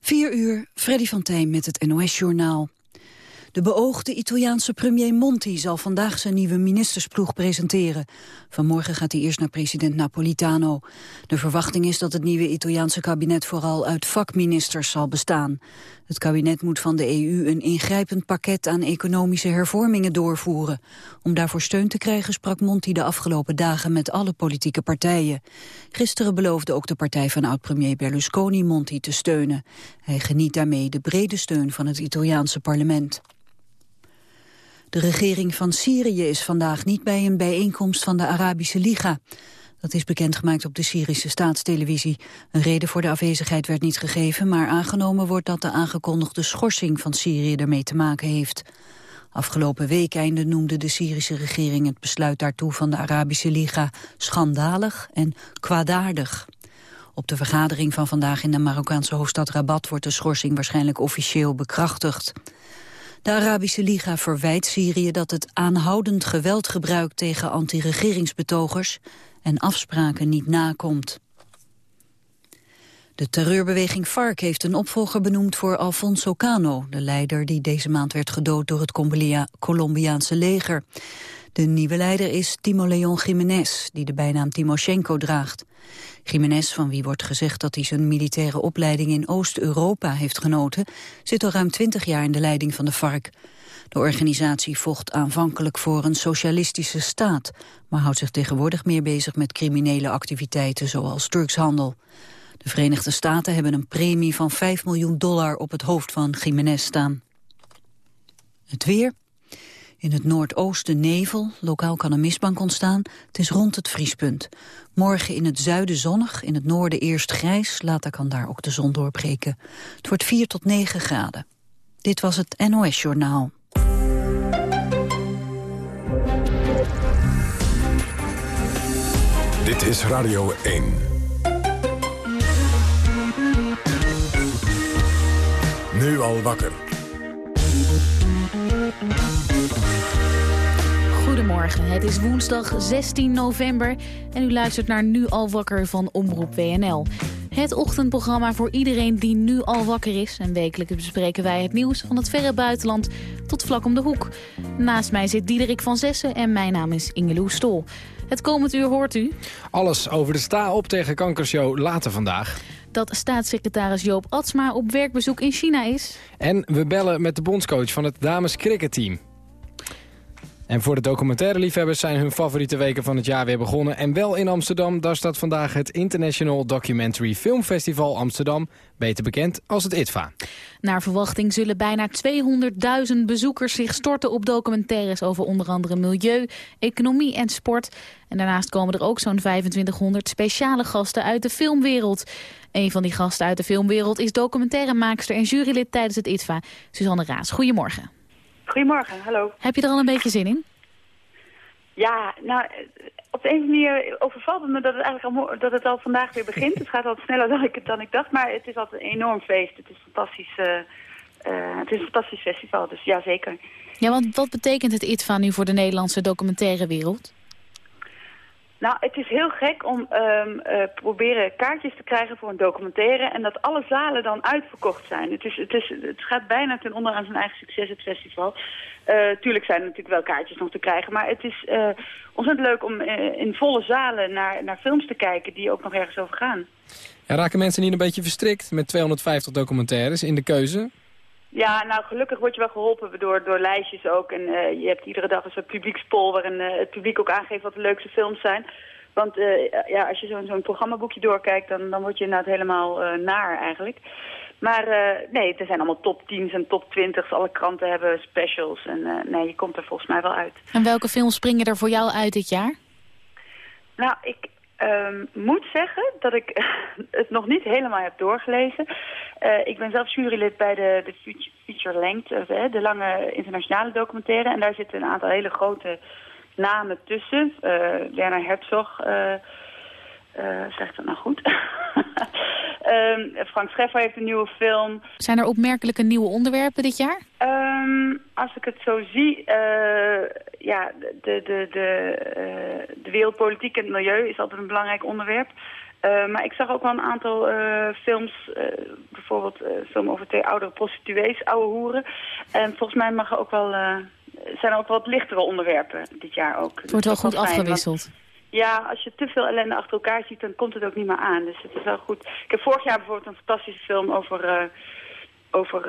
4 uur, Freddy van Tijn met het NOS-journaal. De beoogde Italiaanse premier Monti zal vandaag zijn nieuwe ministersploeg presenteren. Vanmorgen gaat hij eerst naar president Napolitano. De verwachting is dat het nieuwe Italiaanse kabinet vooral uit vakministers zal bestaan. Het kabinet moet van de EU een ingrijpend pakket aan economische hervormingen doorvoeren. Om daarvoor steun te krijgen sprak Monti de afgelopen dagen met alle politieke partijen. Gisteren beloofde ook de partij van oud-premier Berlusconi Monti te steunen. Hij geniet daarmee de brede steun van het Italiaanse parlement. De regering van Syrië is vandaag niet bij een bijeenkomst van de Arabische Liga. Dat is bekendgemaakt op de Syrische staatstelevisie. Een reden voor de afwezigheid werd niet gegeven, maar aangenomen wordt dat de aangekondigde schorsing van Syrië ermee te maken heeft. Afgelopen weekeinde noemde de Syrische regering het besluit daartoe van de Arabische Liga schandalig en kwaadaardig. Op de vergadering van vandaag in de Marokkaanse hoofdstad Rabat wordt de schorsing waarschijnlijk officieel bekrachtigd. De Arabische Liga verwijt Syrië dat het aanhoudend geweld gebruikt tegen anti-regeringsbetogers en afspraken niet nakomt. De terreurbeweging FARC heeft een opvolger benoemd voor Alfonso Cano, de leider die deze maand werd gedood door het Colombiaanse leger. De nieuwe leider is Timo Leon Jiménez, die de bijnaam Timoshenko draagt. Jiménez, van wie wordt gezegd dat hij zijn militaire opleiding in Oost-Europa heeft genoten, zit al ruim twintig jaar in de leiding van de FARC. De organisatie vocht aanvankelijk voor een socialistische staat, maar houdt zich tegenwoordig meer bezig met criminele activiteiten zoals drugshandel. De Verenigde Staten hebben een premie van 5 miljoen dollar op het hoofd van Jiménez staan. Het weer. In het noordoosten nevel, lokaal kan een mistbank ontstaan. Het is rond het vriespunt. Morgen in het zuiden zonnig, in het noorden eerst grijs. Later kan daar ook de zon doorbreken. Het wordt 4 tot 9 graden. Dit was het NOS Journaal. Dit is Radio 1. Nu al wakker. Goedemorgen, het is woensdag 16 november en u luistert naar Nu al wakker van Omroep WNL. Het ochtendprogramma voor iedereen die nu al wakker is. En wekelijks bespreken wij het nieuws van het verre buitenland tot vlak om de hoek. Naast mij zit Diederik van Zessen en mijn naam is Ingeloe Stol. Het komend uur hoort u... Alles over de sta op tegen kankershow later vandaag dat staatssecretaris Joop Atsma op werkbezoek in China is. En we bellen met de bondscoach van het dames cricketteam. En voor de documentaire liefhebbers zijn hun favoriete weken van het jaar weer begonnen. En wel in Amsterdam, daar staat vandaag het International Documentary Film Festival Amsterdam. Beter bekend als het ITVA. Naar verwachting zullen bijna 200.000 bezoekers zich storten op documentaires over onder andere milieu, economie en sport. En daarnaast komen er ook zo'n 2500 speciale gasten uit de filmwereld. Een van die gasten uit de filmwereld is documentairemaakster en jurylid tijdens het ITVA, Suzanne Raas. Goedemorgen. Goedemorgen, hallo. Heb je er al een beetje zin in? Ja, nou, op de een manier overvalt het me dat het eigenlijk al, dat het al vandaag weer begint. het gaat al sneller dan ik, dan ik dacht, maar het is altijd een enorm feest. Het is, fantastisch, uh, het is een fantastisch festival, dus ja, zeker. Ja, want wat betekent het ITVA nu voor de Nederlandse documentaire wereld? Nou, het is heel gek om um, uh, proberen kaartjes te krijgen voor een documentaire... en dat alle zalen dan uitverkocht zijn. Het, is, het, is, het gaat bijna ten onder aan zijn eigen succes, het festival. Uh, tuurlijk zijn er natuurlijk wel kaartjes nog te krijgen... maar het is uh, ontzettend leuk om in volle zalen naar, naar films te kijken... die ook nog ergens over gaan. Ja, raken mensen niet een beetje verstrikt met 250 documentaires in de keuze? Ja, nou gelukkig word je wel geholpen door, door lijstjes ook. En uh, je hebt iedere dag een soort publiekspol waarin uh, het publiek ook aangeeft wat de leukste films zijn. Want uh, ja, als je zo'n zo'n programmaboekje doorkijkt, dan, dan word je inderdaad helemaal naar eigenlijk. Maar nee, er zijn allemaal top 10's en top 20's. Alle kranten hebben specials. En nee, je komt er volgens mij wel uit. En welke films springen er voor jou uit dit jaar? Nou, ik, um, moet zeggen dat ik het nog niet helemaal heb doorgelezen. Uh, ik ben zelf jurylid bij de, de Feature Length, de lange internationale documentaire. En daar zitten een aantal hele grote namen tussen. Uh, Werner Herzog, zegt dat nou goed? um, Frank Scheffer heeft een nieuwe film. Zijn er opmerkelijke nieuwe onderwerpen dit jaar? Um, als ik het zo zie, uh, ja, de, de, de, uh, de wereldpolitiek en het milieu is altijd een belangrijk onderwerp. Uh, maar ik zag ook wel een aantal films, bijvoorbeeld film over twee oudere prostituees, oude hoeren. En volgens mij mag er ook wel, zijn er ook wat lichtere onderwerpen dit jaar ook. Het wordt wel goed afgewisseld. Ja, als je te veel ellende achter elkaar ziet, dan komt het ook niet meer aan. Dus het is wel goed. Ik heb vorig jaar bijvoorbeeld een fantastische film over, over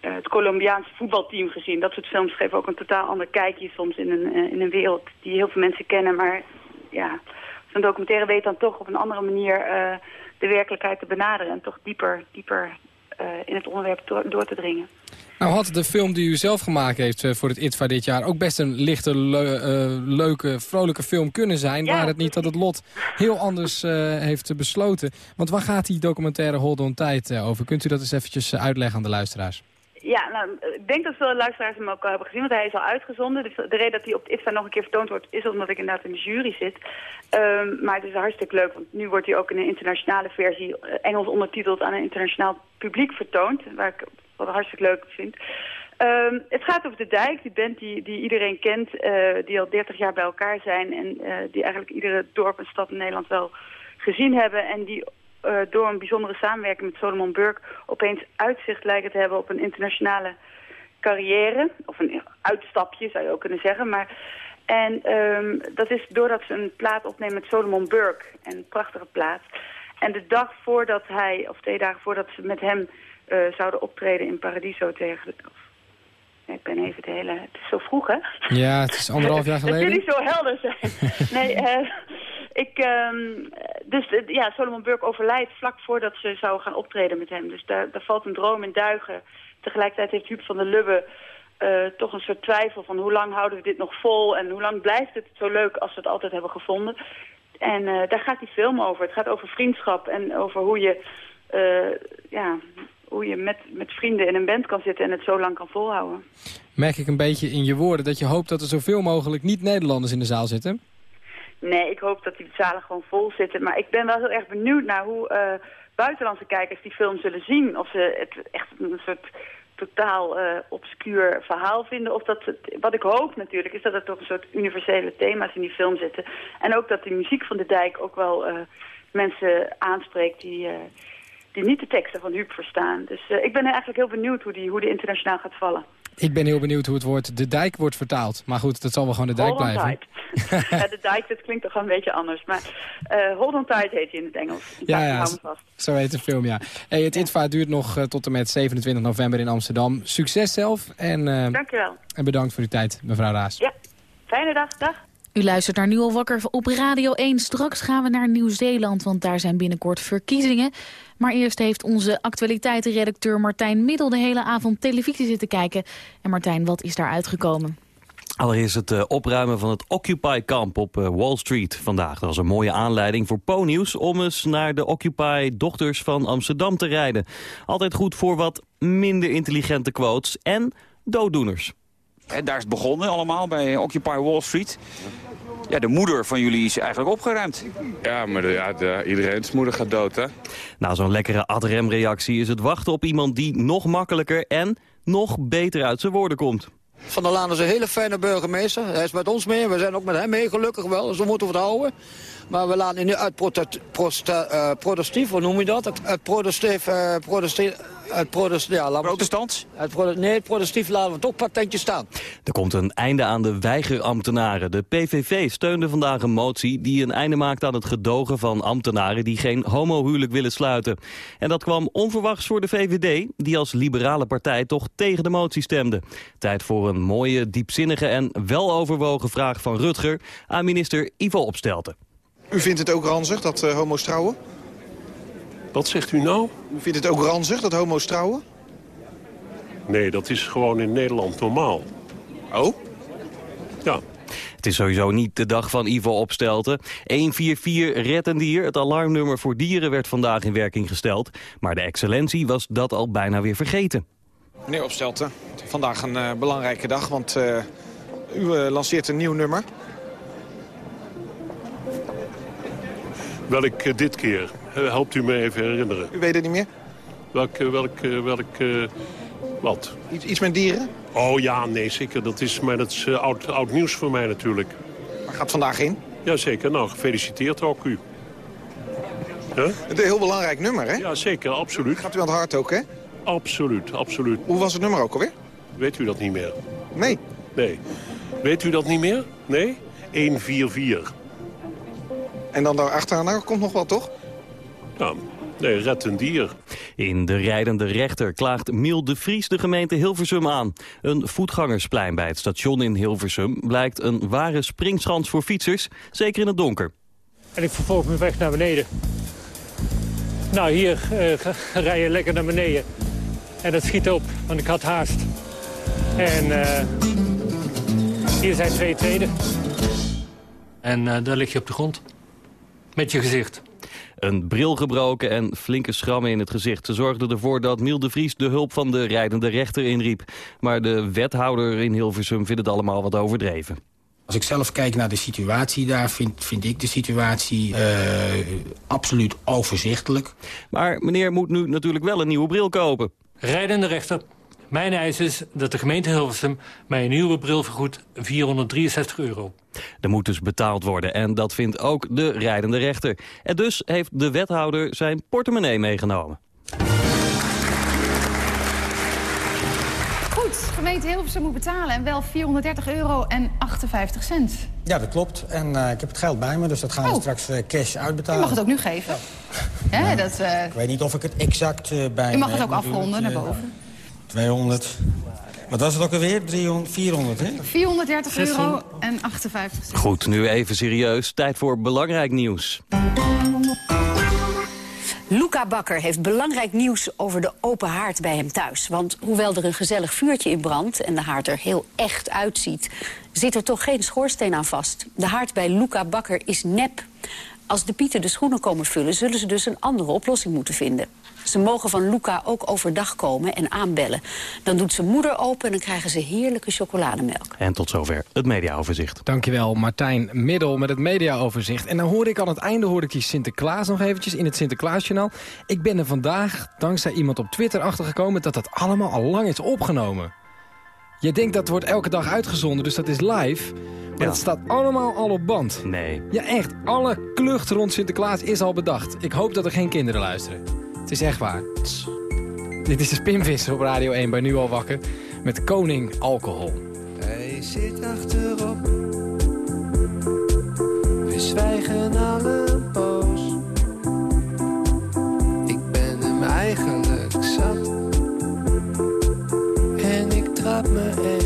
het Colombiaanse voetbalteam gezien. Dat soort films geven ook een totaal ander kijkje soms in een, in een wereld die heel veel mensen kennen. Maar ja, een documentaire weet dan toch op een andere manier de werkelijkheid te benaderen. En toch dieper, dieper in het onderwerp door, door, te dringen. Nou had de film die u zelf gemaakt heeft uh, voor het ITVA dit jaar... ook best een lichte, le leuke, vrolijke film kunnen zijn... Ja, waar het niet dat het lot heel anders heeft besloten. Want waar gaat die documentaire Hold on Tijd over? Kunt u dat eens eventjes uitleggen aan de luisteraars? Ja, nou, ik denk dat veel luisteraars hem ook al hebben gezien, want hij is al uitgezonden. Dus de reden dat hij op IFTA nog een keer vertoond wordt, is omdat ik inderdaad in de jury zit. Um, maar het is hartstikke leuk, want nu wordt hij ook in een internationale versie, uh, Engels ondertiteld, aan een internationaal publiek vertoond. Waar ik wat hartstikke leuk vind. Um, het gaat over de Dijk, die band die, die iedereen kent, uh, die al 30 jaar bij elkaar zijn en uh, die eigenlijk iedere dorp en stad in Nederland wel gezien hebben en die uh, door een bijzondere samenwerking met Solomon Burke opeens uitzicht lijken te hebben op een internationale carrière. Of een uitstapje zou je ook kunnen zeggen. Maar, en um, dat is doordat ze een plaat opnemen met Solomon Burke. Een prachtige plaat. En de dag voordat hij, of twee dagen voordat ze met hem uh, zouden optreden in Paradiso tegen... Of, ik ben even de hele... Het is zo vroeg, hè? Ja, het is anderhalf jaar geleden. dat jullie zo helder zijn. nee, uh, ik, um, dus ja, Solomon Burke overlijdt vlak voordat ze zou gaan optreden met hem. Dus daar, valt een droom in duigen. Tegelijkertijd heeft Huub van der Lubbe uh, toch een soort twijfel van hoe lang houden we dit nog vol... en hoe lang blijft het zo leuk als we het altijd hebben gevonden. En uh, daar gaat die film over. Het gaat over vriendschap en over hoe je, ja, hoe je met, met vrienden in een band kan zitten... en het zo lang kan volhouden. Merk ik een beetje in je woorden dat je hoopt dat er zoveel mogelijk niet-Nederlanders in de zaal zitten? Nee, ik hoop dat die zalen gewoon vol zitten. Maar ik ben wel heel erg benieuwd naar hoe uh, buitenlandse kijkers die film zullen zien. Of ze het echt een soort totaal uh, obscuur verhaal vinden. Of dat het, wat ik hoop natuurlijk, is dat er toch een soort universele thema's in die film zitten. En ook dat de muziek van de dijk ook wel uh, mensen aanspreekt die, die niet de teksten van Huub verstaan. Dus ik ben eigenlijk heel benieuwd hoe die, hoe die internationaal gaat vallen. Ik ben heel benieuwd hoe het woord de dijk wordt vertaald. Maar goed, dat zal wel gewoon de dijk Hold blijven. ja, de dijk, dat klinkt toch een beetje anders. Maar uh, Hold on tight heet hij in het Engels. Ja, ja zo heet de film, ja. Hey, het ja. ITVA duurt nog uh, tot en met 27 november in Amsterdam. Succes zelf. En, uh, Dank je wel. En bedankt voor uw tijd, mevrouw Raas. Ja, fijne dag. Dag. U luistert naar Nu al wakker op Radio 1. Straks gaan we naar Nieuw-Zeeland, want daar zijn binnenkort verkiezingen. Maar eerst heeft onze actualiteitenredacteur Martijn Middel de hele avond televisie zitten kijken. En Martijn, wat is daar uitgekomen? Allereerst het uh, opruimen van het Occupy-kamp op uh, Wall Street vandaag. Dat was een mooie aanleiding voor Po-nieuws om eens naar de Occupy-dochters van Amsterdam te rijden. Altijd goed voor wat minder intelligente quotes en dooddoeners. En daar is het begonnen allemaal bij Occupy Wall Street. Ja, de moeder van jullie is eigenlijk opgeruimd. Ja, maar de, ja, de, iedereen's moeder gaat dood, hè? Na zo'n lekkere adremreactie is het wachten op iemand die nog makkelijker en nog beter uit zijn woorden komt. Van der Laan is een hele fijne burgemeester. Hij is met ons mee. We zijn ook met hem mee, gelukkig wel. Zo moeten we het houden. Maar we laten nu uit uh, protestief, hoe noem je dat? Uit protestief, uh, protestief, uit protest, ja, Protestants? Uit nee, het protestief laten we toch patentje staan. Er komt een einde aan de weigerambtenaren. De PVV steunde vandaag een motie die een einde maakt aan het gedogen van ambtenaren die geen homohuwelijk willen sluiten. En dat kwam onverwachts voor de VVD, die als liberale partij toch tegen de motie stemde. Tijd voor een mooie, diepzinnige en weloverwogen vraag van Rutger aan minister Ivo Opstelten. U vindt het ook ranzig dat uh, homo's trouwen? Wat zegt u nou? U vindt het ook ranzig dat homo's trouwen? Nee, dat is gewoon in Nederland normaal. Oh? Ja. Het is sowieso niet de dag van Ivo Opstelten. 144 Red een Dier, het alarmnummer voor dieren, werd vandaag in werking gesteld. Maar de excellentie was dat al bijna weer vergeten. Meneer Opstelten, vandaag een uh, belangrijke dag, want uh, u uh, lanceert een nieuw nummer. Welk dit keer? Helpt u me even herinneren. U weet het niet meer? Welk, welk, welk, wat? Iets, iets met dieren? Oh ja, nee, zeker. Dat is, maar dat is uh, oud, oud nieuws voor mij natuurlijk. Waar gaat vandaag in? Jazeker. Nou, gefeliciteerd ook u. Huh? Een heel belangrijk nummer, hè? Ja, zeker, absoluut. Gaat u aan het hart ook, hè? Absoluut, absoluut. Hoe was het nummer ook alweer? Weet u dat niet meer? Nee. Nee. Weet u dat niet meer? Nee? 144. En dan daarachteraan komt nog wel, toch? Ja, nee, red een dier. In de rijdende rechter klaagt Miel de Vries de gemeente Hilversum aan. Een voetgangersplein bij het station in Hilversum blijkt een ware springschans voor fietsers, zeker in het donker. En ik vervolg mijn weg naar beneden. Nou, hier uh, rij je lekker naar beneden. En dat schiet op, want ik had haast. En uh, hier zijn twee tweede. En uh, daar lig je op de grond. Met je gezicht. Een bril gebroken en flinke schrammen in het gezicht. Ze zorgden ervoor dat Miel de Vries de hulp van de rijdende rechter inriep. Maar de wethouder in Hilversum vindt het allemaal wat overdreven. Als ik zelf kijk naar de situatie daar, vind, vind ik de situatie uh, absoluut overzichtelijk. Maar meneer moet nu natuurlijk wel een nieuwe bril kopen. Rijdende rechter. Mijn eis is dat de gemeente Hilversum mij een nieuwe bril vergoedt 463 euro. Er moet dus betaald worden en dat vindt ook de rijdende rechter. En dus heeft de wethouder zijn portemonnee meegenomen. Goed, gemeente Hilversum moet betalen en wel 430 euro en 58 cent. Ja, dat klopt. En uh, ik heb het geld bij me, dus dat gaan we Oh. straks uh, cash uitbetalen. U mag het ook nu geven. Ja, dat, uh, Ik weet niet of ik het exact uh, bij u mag me het ook afronden naar boven. 200. Wat was het ook alweer? 300, 400, hè? 430 euro en 58 cent. Goed, nu even serieus. Tijd voor belangrijk nieuws. Luca Bakker heeft belangrijk nieuws over de open haard bij hem thuis. Want hoewel er een gezellig vuurtje in brandt en de haard er heel echt uitziet... zit er toch geen schoorsteen aan vast. De haard bij Luca Bakker is nep. Als de pieten de schoenen komen vullen, zullen ze dus een andere oplossing moeten vinden. Ze mogen van Luca ook overdag komen en aanbellen. Dan doet zijn moeder open en dan krijgen ze heerlijke chocolademelk. En tot zover het mediaoverzicht. Dankjewel Martijn Middel met het mediaoverzicht. En dan hoorde ik aan het einde hoorde ik die Sinterklaas nog eventjes in het Sinterklaasjournaal. Ik ben er vandaag dankzij iemand op Twitter achtergekomen dat dat allemaal al lang is opgenomen. Je denkt dat wordt elke dag uitgezonden, dus dat is live. Maar Ja. het staat allemaal al op band. Nee. Ja echt, alle klucht rond Sinterklaas is al bedacht. Ik hoop dat er geen kinderen luisteren. Is echt waar. Dit is de Spinvisser op Radio 1 bij Nu Al Wakker. Met Koning Alcohol. Hij zit achterop. We zwijgen al een poos. Ik ben hem eigenlijk zat. En ik trap me echt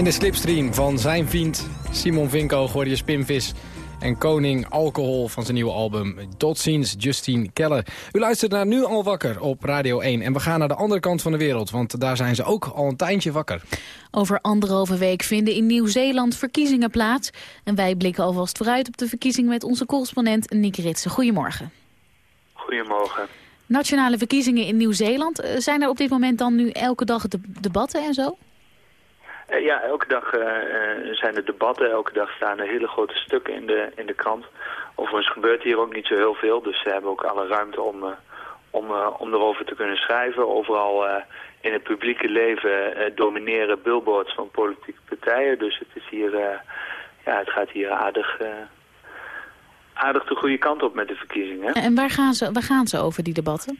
In de slipstream van zijn vriend Simon Vinko hoorde je Spinvis en Koning Alcohol van zijn nieuwe album. Tot ziens, Justine Keller. U luistert naar Nu al wakker op Radio 1. En we gaan naar de andere kant van de wereld, want daar zijn ze ook al een tijdje wakker. Over anderhalve week vinden in Nieuw-Zeeland verkiezingen plaats. En wij blikken alvast vooruit op de verkiezingen met onze correspondent Nick Ritsen. Goedemorgen. Goedemorgen. Nationale verkiezingen in Nieuw-Zeeland. Eh, Zijn er op dit moment dan nu elke dag de debatten en zo? Eh, ja, elke dag eh, eh, zijn er debatten. Elke dag staan er hele grote stukken in de, in de krant. Overigens gebeurt hier ook niet zo heel veel. Dus ze hebben ook alle ruimte om, om, om erover te kunnen schrijven. Overal in het publieke leven domineren billboards van politieke partijen. Dus het, is hier, ja, het gaat hier aardig, aardig de goede kant op met de verkiezingen. En waar gaan, ze, waar gaan ze over, die debatten?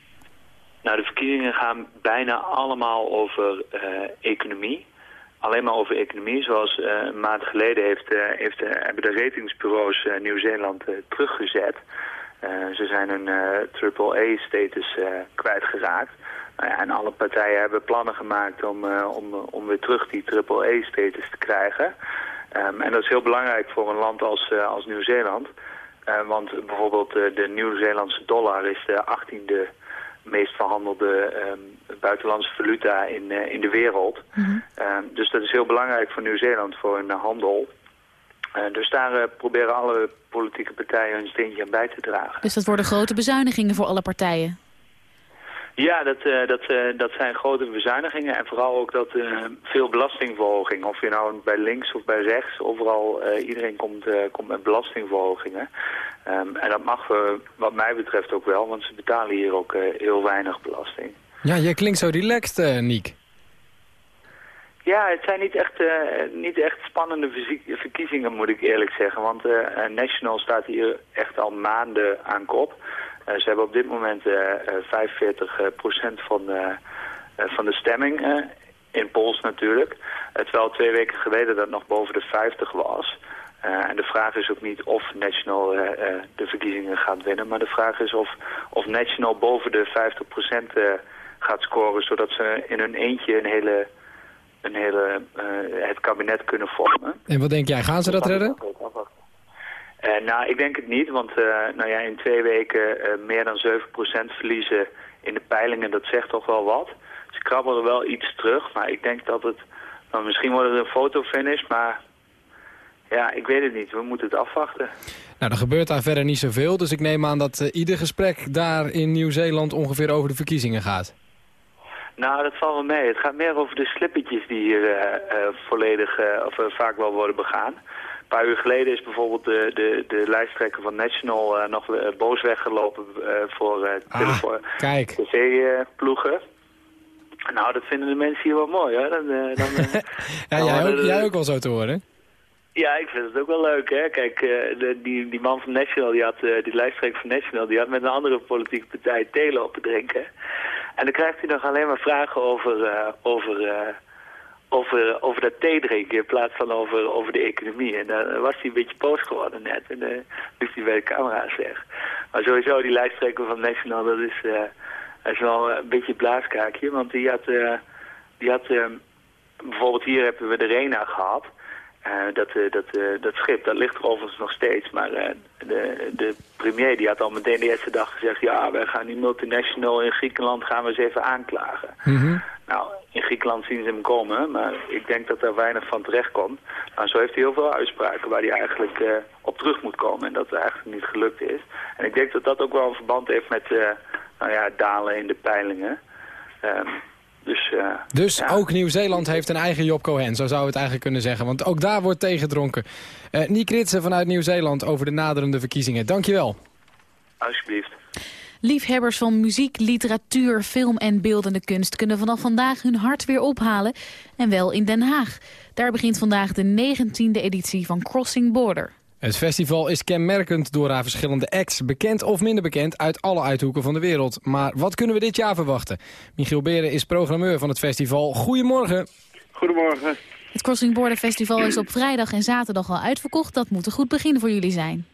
Nou, de verkiezingen gaan bijna allemaal over economie. Alleen maar over economie. Zoals eh, een maand geleden heeft, eh, heeft, eh, hebben de ratingsbureaus Nieuw-Zeeland teruggezet. Ze zijn hun AAA-status kwijtgeraakt. Nou en alle partijen hebben plannen gemaakt om, om, om weer terug die AAA-status te krijgen. Ehm, en dat is heel belangrijk voor een land als, als Nieuw-Zeeland. Want bijvoorbeeld de Nieuw-Zeelandse dollar is de 18e meest verhandelde ehm, buitenlandse valuta in, eh, in de wereld. Ehm, dus dat is heel belangrijk voor Nieuw-Zeeland, voor hun eh, handel. Eh, dus daar eh, proberen alle politieke partijen hun steentje aan bij te dragen. Dus dat worden grote bezuinigingen voor alle partijen. Ja, dat, eh, dat, eh, dat zijn grote bezuinigingen en vooral ook dat eh, veel belastingverhoging. Of je nou bij links of bij rechts, overal iedereen komt, komt met belastingverhogingen. Ehm, en dat mag wat mij betreft ook wel, want ze betalen hier ook heel weinig belasting. Ja, jij klinkt zo relaxed, Niek. Ja, het zijn niet echt, niet echt spannende verkiezingen, moet ik eerlijk zeggen. Want National staat hier echt al maanden aan kop. Eh, ze hebben op dit moment eh, eh, 45 procent van, eh, eh, van de stemming in polls natuurlijk. Terwijl twee weken geleden dat nog boven de 50 was. En de vraag is ook niet of National de verkiezingen gaat winnen. Maar de vraag is of, of National boven de 50 procent eh, gaat scoren. Zodat ze in hun eentje een hele een hele, het kabinet kunnen vormen. En wat denk jij, gaan ze dat redden? Eh, nou, ik denk het niet, want eh, nou ja, in twee weken eh, meer dan 7% verliezen in de peilingen, dat zegt toch wel wat. Ze krabbelen wel iets terug, maar ik denk dat het, nou, misschien wordt het een fotofinish, maar ja, ik weet het niet. We moeten het afwachten. Nou, er gebeurt daar verder niet zoveel, dus ik neem aan dat ieder gesprek daar in Nieuw-Zeeland ongeveer over de verkiezingen gaat. Nou, dat valt wel mee. Het gaat meer over de slippertjes die hier volledig, of vaak wel worden begaan. Een paar uur geleden is bijvoorbeeld de, de, de lijsttrekker van National eh, nog eh, boos weggelopen eh, voor Kijk. tv-ploegen. Nou, dat vinden de mensen hier wel mooi, hoor. Dan, dan, Ja, jij ook, de- jij ook wel zo te horen. Ja, ik vind het ook wel leuk, hè. Kijk, de, die, die man van National, die, had, die lijsttrekker van National, die had met een andere politieke partij thee lopen drinken. En dan krijgt hij nog alleen maar vragen over, over, over, over dat thee drinken in plaats van over, over de economie. En dan was hij een beetje boos geworden net. En dan liep hij bij de camera's weg. Maar sowieso, die lijsttrekker van National, dat is, eh, dat is wel een beetje blaaskaakje. Want die had, eh, die had eh, bijvoorbeeld hier hebben we de Rena gehad. Eh, dat, eh, dat, eh, dat schip, dat ligt er overigens nog steeds. Maar de, de premier die had al meteen de eerste dag gezegd... ja, wij gaan die multinational in Griekenland gaan we eens even aanklagen. Nou, in Griekenland zien ze hem komen, maar ik denk dat er weinig van terecht komt. Nou, zo heeft hij heel veel uitspraken waar hij eigenlijk op terug moet komen en dat het eigenlijk niet gelukt is. En ik denk dat dat ook wel een verband heeft met nou ja, dalen in de peilingen. Ehm, dus, eh, Dus ja. ook Nieuw-Zeeland heeft een eigen Job Cohen, zo zou je het eigenlijk kunnen zeggen. Want ook daar wordt tegengedronken. Eh Niek Ritsen vanuit Nieuw-Zeeland over de naderende verkiezingen. Dankjewel. Alsjeblieft. Liefhebbers van muziek, literatuur, film en beeldende kunst... kunnen vanaf vandaag hun hart weer ophalen. En wel in Den Haag. Daar begint vandaag de 19e editie van Crossing Border. Het festival is kenmerkend door haar verschillende acts, bekend of minder bekend, uit alle uithoeken van de wereld. Maar wat kunnen we dit jaar verwachten? Michiel Beren is programmeur van het festival. Goedemorgen. Goedemorgen. Het Crossing Border Festival is op vrijdag en zaterdag al uitverkocht. Dat moet een goed begin voor jullie zijn.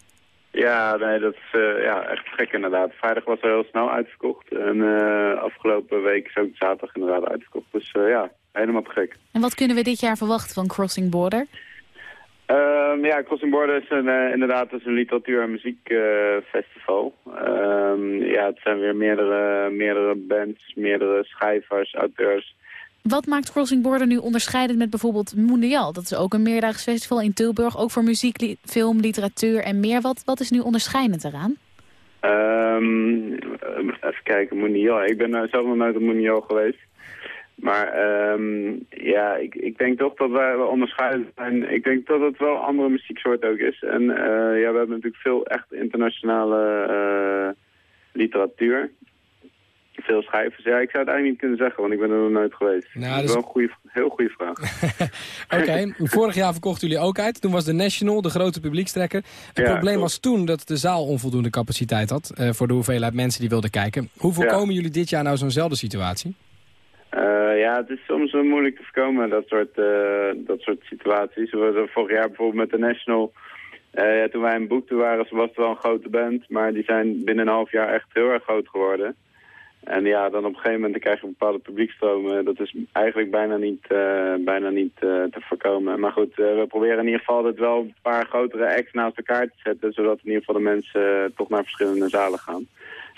Ja, nee, dat is eh, ja, echt gek inderdaad. Vrijdag was er heel snel uitverkocht. En eh, afgelopen week is ook zaterdag inderdaad uitverkocht. Dus eh, ja, helemaal te gek. En wat kunnen we dit jaar verwachten van Crossing Border? Ehm, ja, Crossing Border is een, eh, inderdaad is een literatuur- en muziekfestival. Ehm, ja, het zijn weer meerdere, meerdere bands, meerdere schrijvers, auteurs. Wat maakt Crossing Border nu onderscheidend met bijvoorbeeld Mondial? Dat is ook een meerdaags festival in Tilburg, ook voor muziek, li- film, literatuur en meer. Wat, wat is nu onderscheidend eraan? Ehm, even kijken, Mondial. Ik ben eh, zelf nog nooit op Mondial geweest. Maar ehm, ja, ik, ik denk toch dat wij wel onderscheidend zijn. Ik denk dat het wel een andere muzieksoort ook is. En eh, ja, we hebben natuurlijk veel echt internationale eh, literatuur. Veel schrijvers. Ja, ik zou het eigenlijk niet kunnen zeggen, want ik ben er nog nooit geweest. Nou, dat is dus- wel een goede, heel goede vraag. Oké, vorig jaar verkochten jullie ook uit. Toen was de National de grote publiekstrekker. Het Ja, probleem was toen dat de zaal onvoldoende capaciteit had... eh, voor de hoeveelheid mensen die wilden kijken. Hoe Ja. voorkomen jullie dit jaar nou zo'nzelfde situatie? Eh, ja, het is soms wel moeilijk te voorkomen, dat soort, eh, dat soort situaties. We vorig jaar bijvoorbeeld met de National... eh, toen wij een boekte waren, was het wel een grote band. Maar die zijn binnen een half jaar echt heel erg groot geworden. En ja, dan op een gegeven moment krijg je bepaalde publiekstromen. Dat is eigenlijk bijna niet, bijna niet te voorkomen. Maar goed, we proberen in ieder geval altijd wel een paar grotere acts naast elkaar te zetten. Zodat in ieder geval de mensen toch naar verschillende zalen gaan.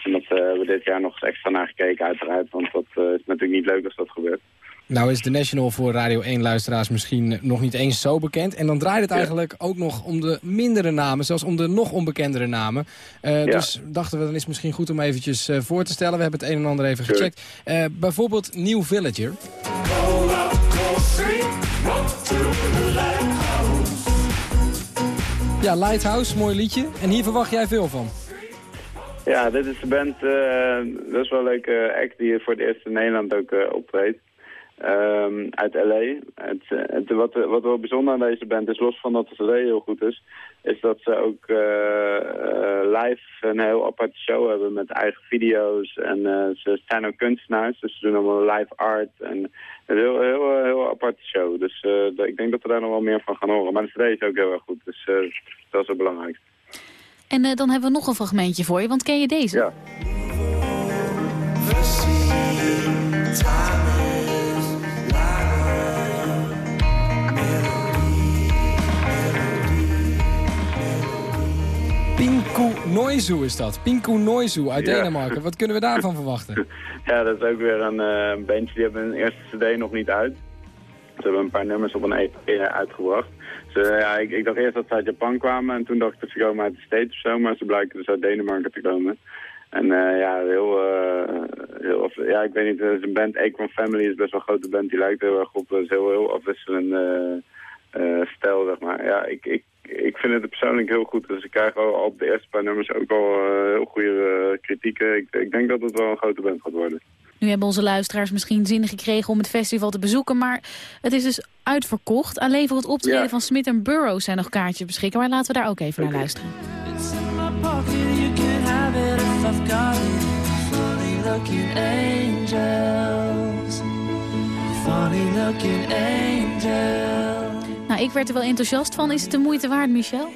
En dat eh, we dit jaar nog extra naar gekeken uiteraard. Want dat eh, is natuurlijk niet leuk als dat gebeurt. Nou is de National voor Radio 1-luisteraars misschien nog niet eens zo bekend. En dan draait het eigenlijk ook nog om de mindere namen, zelfs om de nog onbekendere namen. Eh, Ja. Dus dachten we, dan is het misschien goed om eventjes voor te stellen. We hebben het een en ander even gecheckt. Bijvoorbeeld New Villager. Ja, Lighthouse, mooi liedje. En hier verwacht jij veel van. Ja, dit is de band, eh, dat is wel een leuke act die voor het eerst in Nederland ook eh, optreedt. Ehm, uit L.A. Het, eh, het, wat, wat wel bijzonder aan deze band is, los van dat de CD heel goed is, is dat ze ook live een heel aparte show hebben met eigen video's. En ze zijn ook kunstenaars, dus ze doen allemaal live art. En een heel, heel, heel aparte show. Dus ik denk dat we daar nog wel meer van gaan horen. Maar de CD is ook heel erg goed, dus dat is het belangrijkste. En eh, dan hebben we nog een fragmentje voor je, want ken je deze? Ja. Pinku Noizu is dat. Pinku Noizu uit Ja. Denemarken. Wat kunnen we daarvan verwachten? Ja, dat is ook weer een eh bandje. Die hebben hun eerste cd nog niet uit. Ze hebben een paar nummers op een EP uitgebracht. Eh, ja, ik, ik dacht eerst dat ze uit Japan kwamen. En toen dacht ik dat ze komen uit de States of zo. Maar ze blijken dus uit Denemarken te komen. En eh, ja, heel, eh, heel af- ja, ik weet niet, het is een band, Acorn Family is best wel een grote band, die lijkt heel erg op, het is heel, heel afwisselende eh, stijl, zeg maar. Ja, ik, ik, ik vind het persoonlijk heel goed, dus ik krijg al op de eerste paar nummers ook al heel goede kritieken. Ik, ik denk dat het wel een grote band gaat worden. Nu hebben onze luisteraars misschien zin gekregen om het festival te bezoeken, maar het is dus uitverkocht. Alleen voor het optreden Ja. van Smith Burroughs zijn nog kaartjes beschikbaar. Laten we daar ook even naar luisteren. It's in my pocket, you can have it if I've got it. Funny looking angels. Funny looking angels. Nou, ik werd er wel enthousiast van. Is het de moeite waard, Michel?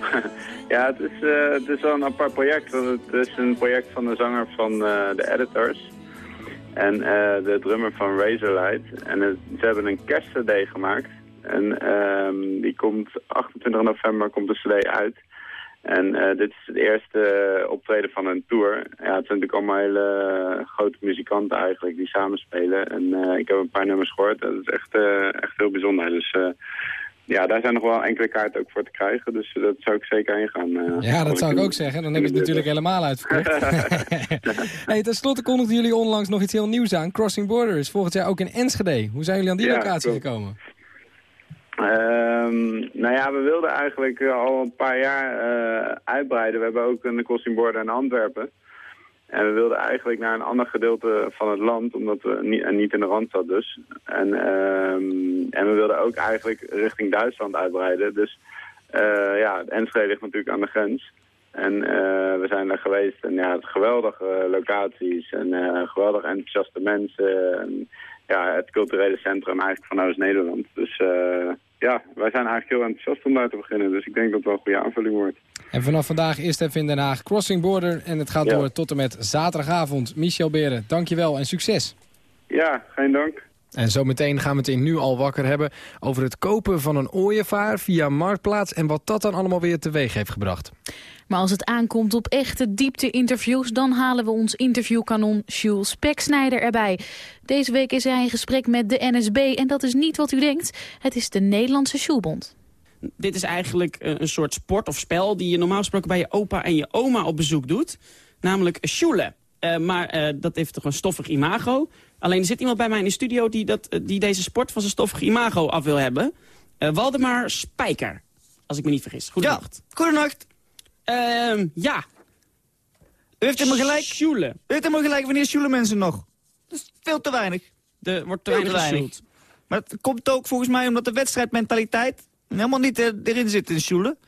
Ja, het is, eh, het is wel een apart project. Want het is een project van de zanger van eh, de Editors. En eh, de drummer van Razorlight. En het- ze hebben een kerstcd gemaakt. En ehm, die komt 28 november komt de cd uit. En eh, dit is het eerste eh, optreden van een tour. Ja, het zijn natuurlijk allemaal hele eh, grote muzikanten eigenlijk die samenspelen. En eh, ik heb een paar nummers gehoord. Dat is echt, eh, echt heel bijzonder. Dus eh, ja, daar zijn nog wel enkele kaarten ook voor te krijgen. Dus dat zou ik zeker heen gaan. eh, Ja, dat zou ik ook zeggen. Dan heb je het natuurlijk helemaal uitverkocht. hey, ten slotte kondigden jullie onlangs nog iets heel nieuws aan. Crossing Borders, volgend jaar ook in Enschede. Hoe zijn jullie aan die Ja, locatie klopt. gekomen? Ehm, nou ja, we wilden eigenlijk eh, al een paar jaar eh, uitbreiden. We hebben ook een crossing border in Antwerpen. En we wilden eigenlijk naar een ander gedeelte van het land, omdat we niet, niet in de Randstad dus. En, ehm, en we wilden ook eigenlijk richting Duitsland uitbreiden. Dus eh, ja, Enschede ligt natuurlijk aan de grens. En eh, we zijn daar geweest en ja, geweldige locaties en eh, geweldig enthousiaste mensen. En, ja, het culturele centrum eigenlijk van Oost-Nederland. Dus eh, ja, wij zijn eigenlijk heel enthousiast om daar te beginnen. Dus ik denk dat het wel een goede aanvulling wordt. En vanaf vandaag eerst even in Den Haag Crossing Border. En het gaat Ja. door tot en met zaterdagavond. Michel Beren, dankjewel en succes. Ja, geen dank. En zometeen gaan we het in Nu al wakker hebben over het kopen van een ooievaar via Marktplaats en wat dat dan allemaal weer teweeg heeft gebracht. Maar als het aankomt op echte diepte-interviews... dan halen we ons interviewkanon Jules Speksnijder erbij. Deze week is hij in gesprek met de NSB en dat is niet wat u denkt. Het is de Nederlandse Sjoelbond. Dit is eigenlijk eh, een soort sport of spel... die je normaal gesproken bij je opa en je oma op bezoek doet. Namelijk sjoelen. Uh, maar uh, dat heeft toch een stoffig imago. Alleen er zit iemand bij mij in de studio die, dat, die deze sport van zijn stoffig imago af wil hebben. Waldemar Spijker, als ik me niet vergis. Goedenacht. Ja, goedenacht. Uh, ja. U heeft helemaal gelijk. Sjoelen. U heeft helemaal gelijk. Wanneer sjoelen mensen nog? Dat is veel te weinig. Er wordt te weinig. Maar het komt ook volgens mij omdat de wedstrijdmentaliteit helemaal niet erin zit in sjoelen.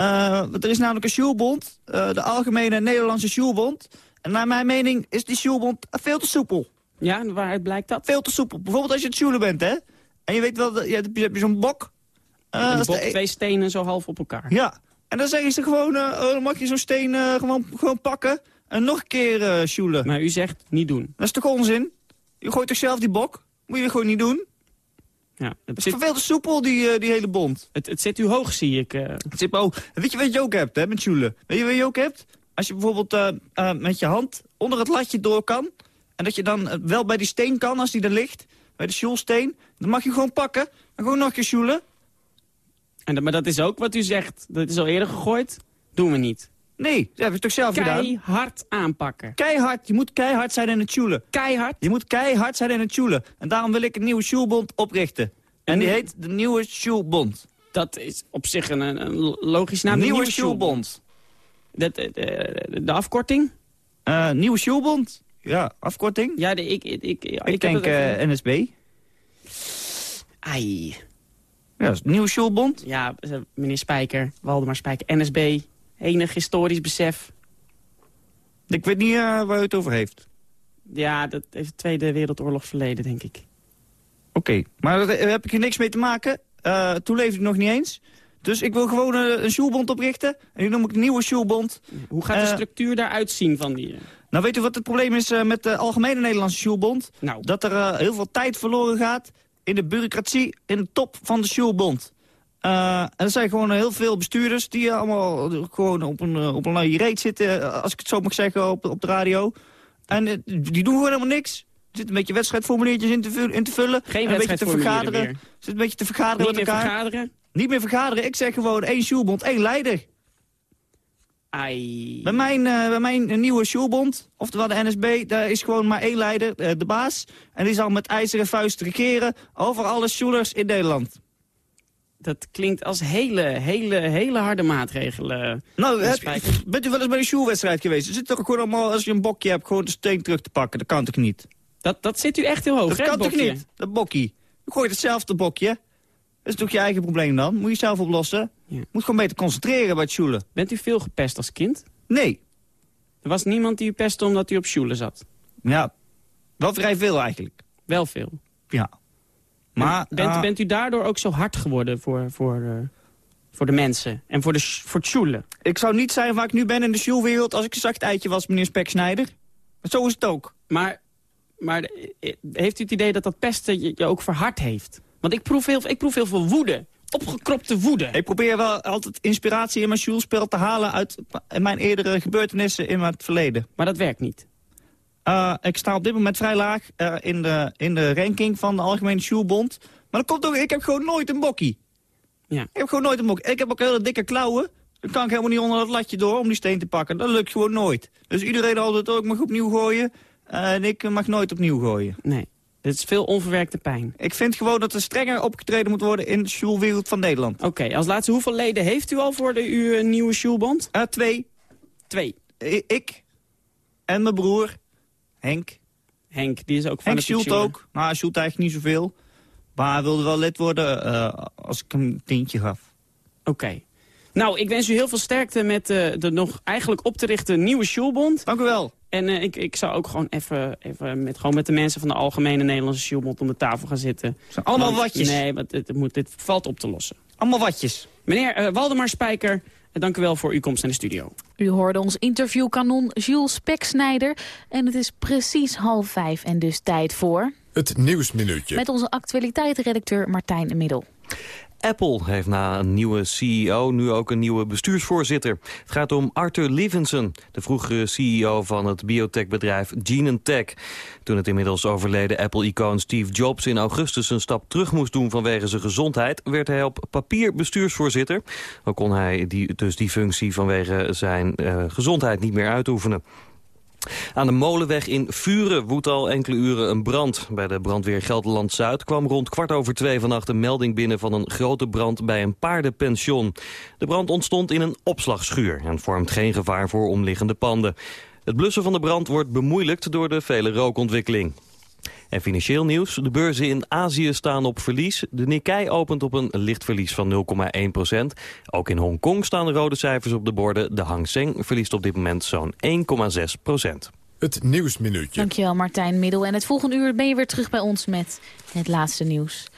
Uh, er is namelijk een sjoelbond, uh, de Algemene Nederlandse Sjoelbond. En naar mijn mening is die sjoelbond veel te soepel. Ja, waaruit blijkt dat? Veel te soepel. Bijvoorbeeld als je het sjoelen bent, hè. En je weet wel, je hebt, je hebt zo'n bok. Uh, een bok, twee stenen zo half op elkaar. Ja, en dan zeggen ze gewoon, uh, dan mag je zo'n steen uh, gewoon, gewoon pakken en nog een keer uh, sjoelen. Maar u zegt niet doen. Dat is toch onzin? Je gooit toch zelf die bok? Moet je dat gewoon niet doen? Ja, het is zit... veel te soepel, die, die hele bond. Het, het zit u hoog, zie ik. Het zit oh, weet je wat je ook hebt, hè, met sjoelen? Weet je wat je ook hebt? Als je bijvoorbeeld met je hand onder het latje door kan... en dat je dan wel bij die steen kan, als die er ligt... bij de sjoelsteen, dan mag je gewoon pakken... en gewoon nog een keer sjoelen... En, maar dat is ook wat u zegt. Dat is al eerder gegooid. Doen we niet. Nee, dat hebben we toch zelf gedaan? Keihard aanpakken. Keihard. Je moet keihard zijn in het sjoelen. Keihard? Je moet keihard zijn in het sjoelen. En daarom wil ik een nieuwe sjoelbond oprichten. En, en die heet de Nieuwe Sjoelbond. Dat is op zich een, een logisch naam. Nieuwe, nieuwe Sjoelbond. De, de, de, de, afkorting? Uh, nieuwe Sjoelbond. Ja, afkorting. Ja, de, ik, ik, ik, ik, denk uh, NSB. Ai. Ja, nieuwe Sjoelbond. Ja, meneer Spijker, Waldemar Spijker, NSB. Enig historisch besef. Ik weet niet uh, waar u het over heeft. Ja, dat heeft de Tweede Wereldoorlog verleden, denk ik. Oké, okay. maar daar heb ik hier niks mee te maken. Uh, toen leefde ik nog niet eens. Dus ik wil gewoon een, een Sjoelbond oprichten. En die noem ik een nieuwe Sjoelbond. Hoe gaat de uh, structuur daaruit zien van die... Nou, weet u wat het probleem is met de Algemene Nederlandse Sjoelbond? Nou. Dat er heel veel tijd verloren gaat in de bureaucratie in de top van de Sjoelbond. Uh, en er zijn gewoon heel veel bestuurders die allemaal gewoon op een, op een luie reet zitten, als ik het zo mag zeggen, op, op de radio. En uh, die doen gewoon helemaal niks. Er zitten een beetje wedstrijdformuliertjes in te, vullen, in te vullen. Geen een beetje te vergaderen. Meer. Zit een beetje te vergaderen Niet met elkaar. Meer vergaderen? Niet meer vergaderen. Ik zeg gewoon één Sjoelbond, één leider. Ai. Bij mijn, uh, bij mijn nieuwe Sjoelbond, oftewel de NSB, daar is gewoon maar één leider, uh, de baas. En die zal met ijzeren vuist regeren over alle Sjoelers in Nederland. Dat klinkt als hele, hele, hele harde maatregelen. Nou, het, bent u wel eens bij een Sjoelwedstrijd geweest? Er zit toch gewoon allemaal, als je een bokje hebt, gewoon de steen terug te pakken. Dat kan toch niet? Dat, dat zit u echt heel hoog, Dat hè, kan toch niet? Dat bokkie. U gooit hetzelfde bokje. Dat is toch je eigen probleem dan? Moet je zelf oplossen? Ja. Moet gewoon beter concentreren bij het. Bent u veel gepest als kind? Nee. Er was niemand die u pestte omdat u op sjoelen zat? Ja, wel vrij veel eigenlijk. Wel veel? Ja. Maar, bent, uh, bent u daardoor ook zo hard geworden voor, voor, uh, voor de mensen? En voor, de, voor het? Ik zou niet zijn waar ik nu ben in de sjoelwereld als ik een zacht eitje was, meneer Speksnijder. Zo is het ook. Maar, maar heeft u het idee dat dat pesten je, je ook verhard heeft? Want ik proef, heel, ik proef heel veel woede. Opgekropte woede. Ik probeer wel altijd inspiratie in mijn sjoelspel te halen uit mijn eerdere gebeurtenissen in het verleden. Maar dat werkt niet. Uh, ik sta op dit moment vrij laag uh, in, de, in de ranking van de Algemene Sjoelbond. Maar dat komt ook, ik heb gewoon nooit een bokkie. Ja. Ik heb gewoon nooit een bokkie. Ik heb ook hele dikke klauwen. Dan kan ik helemaal niet onder dat latje door om die steen te pakken. Dat lukt gewoon nooit. Dus iedereen altijd ook mag opnieuw gooien. Uh, en ik mag nooit opnieuw gooien. Nee. Dit is veel onverwerkte pijn. Ik vind gewoon dat er strenger opgetreden moet worden in de sjoelwereld van Nederland. Oké, okay, als laatste, hoeveel leden heeft u al voor de, uw uh, nieuwe sjoelbond? Uh, twee. Twee? I ik en mijn broer, Henk. Henk, die is ook van Henk de sjoelt ook. Nou, hij sjoelt eigenlijk niet zoveel. Maar hij wilde wel lid worden uh, als ik hem een tientje gaf. Oké. Okay. Nou, ik wens u heel veel sterkte met uh, de nog eigenlijk op te richten nieuwe sjoelbond. Dank u wel. En uh, ik, ik zou ook gewoon even, even met, gewoon met de mensen van de Algemene Nederlandse Sjoelbond om de tafel gaan zitten. Zijn allemaal want, watjes? Nee, want dit, moet, dit valt op te lossen. Allemaal watjes. Meneer uh, Waldemar Spijker, dank u wel voor uw komst in de studio. U hoorde ons interviewkanon Jules Speksnijder. En het is precies half vijf en dus tijd voor... Het Nieuwsminuutje. Met onze actualiteitenredacteur Martijn Middel. Apple heeft na een nieuwe CEO nu ook een nieuwe bestuursvoorzitter. Het gaat om Arthur Levinson, de vroegere CEO van het biotechbedrijf Genentech. Toen het inmiddels overleden Apple-icoon Steve Jobs in augustus een stap terug moest doen vanwege zijn gezondheid, werd hij op papier bestuursvoorzitter. Ook kon hij die, dus die functie vanwege zijn uh, gezondheid niet meer uitoefenen. Aan de Molenweg in Vuren woedt al enkele uren een brand. Bij de brandweer Gelderland-Zuid kwam rond kwart over twee vannacht een melding binnen van een grote brand bij een paardenpension. De brand ontstond in een opslagschuur en vormt geen gevaar voor omliggende panden. Het blussen van de brand wordt bemoeilijkt door de vele rookontwikkeling. En financieel nieuws. De beurzen in Azië staan op verlies. De Nikkei opent op een licht verlies van 0,1 procent. Ook in Hongkong staan de rode cijfers op de borden. De Hang Seng verliest op dit moment zo'n 1,6 procent. Het Nieuwsminuutje. Dankjewel Martijn Middel. En het volgende uur ben je weer terug bij ons met het laatste nieuws.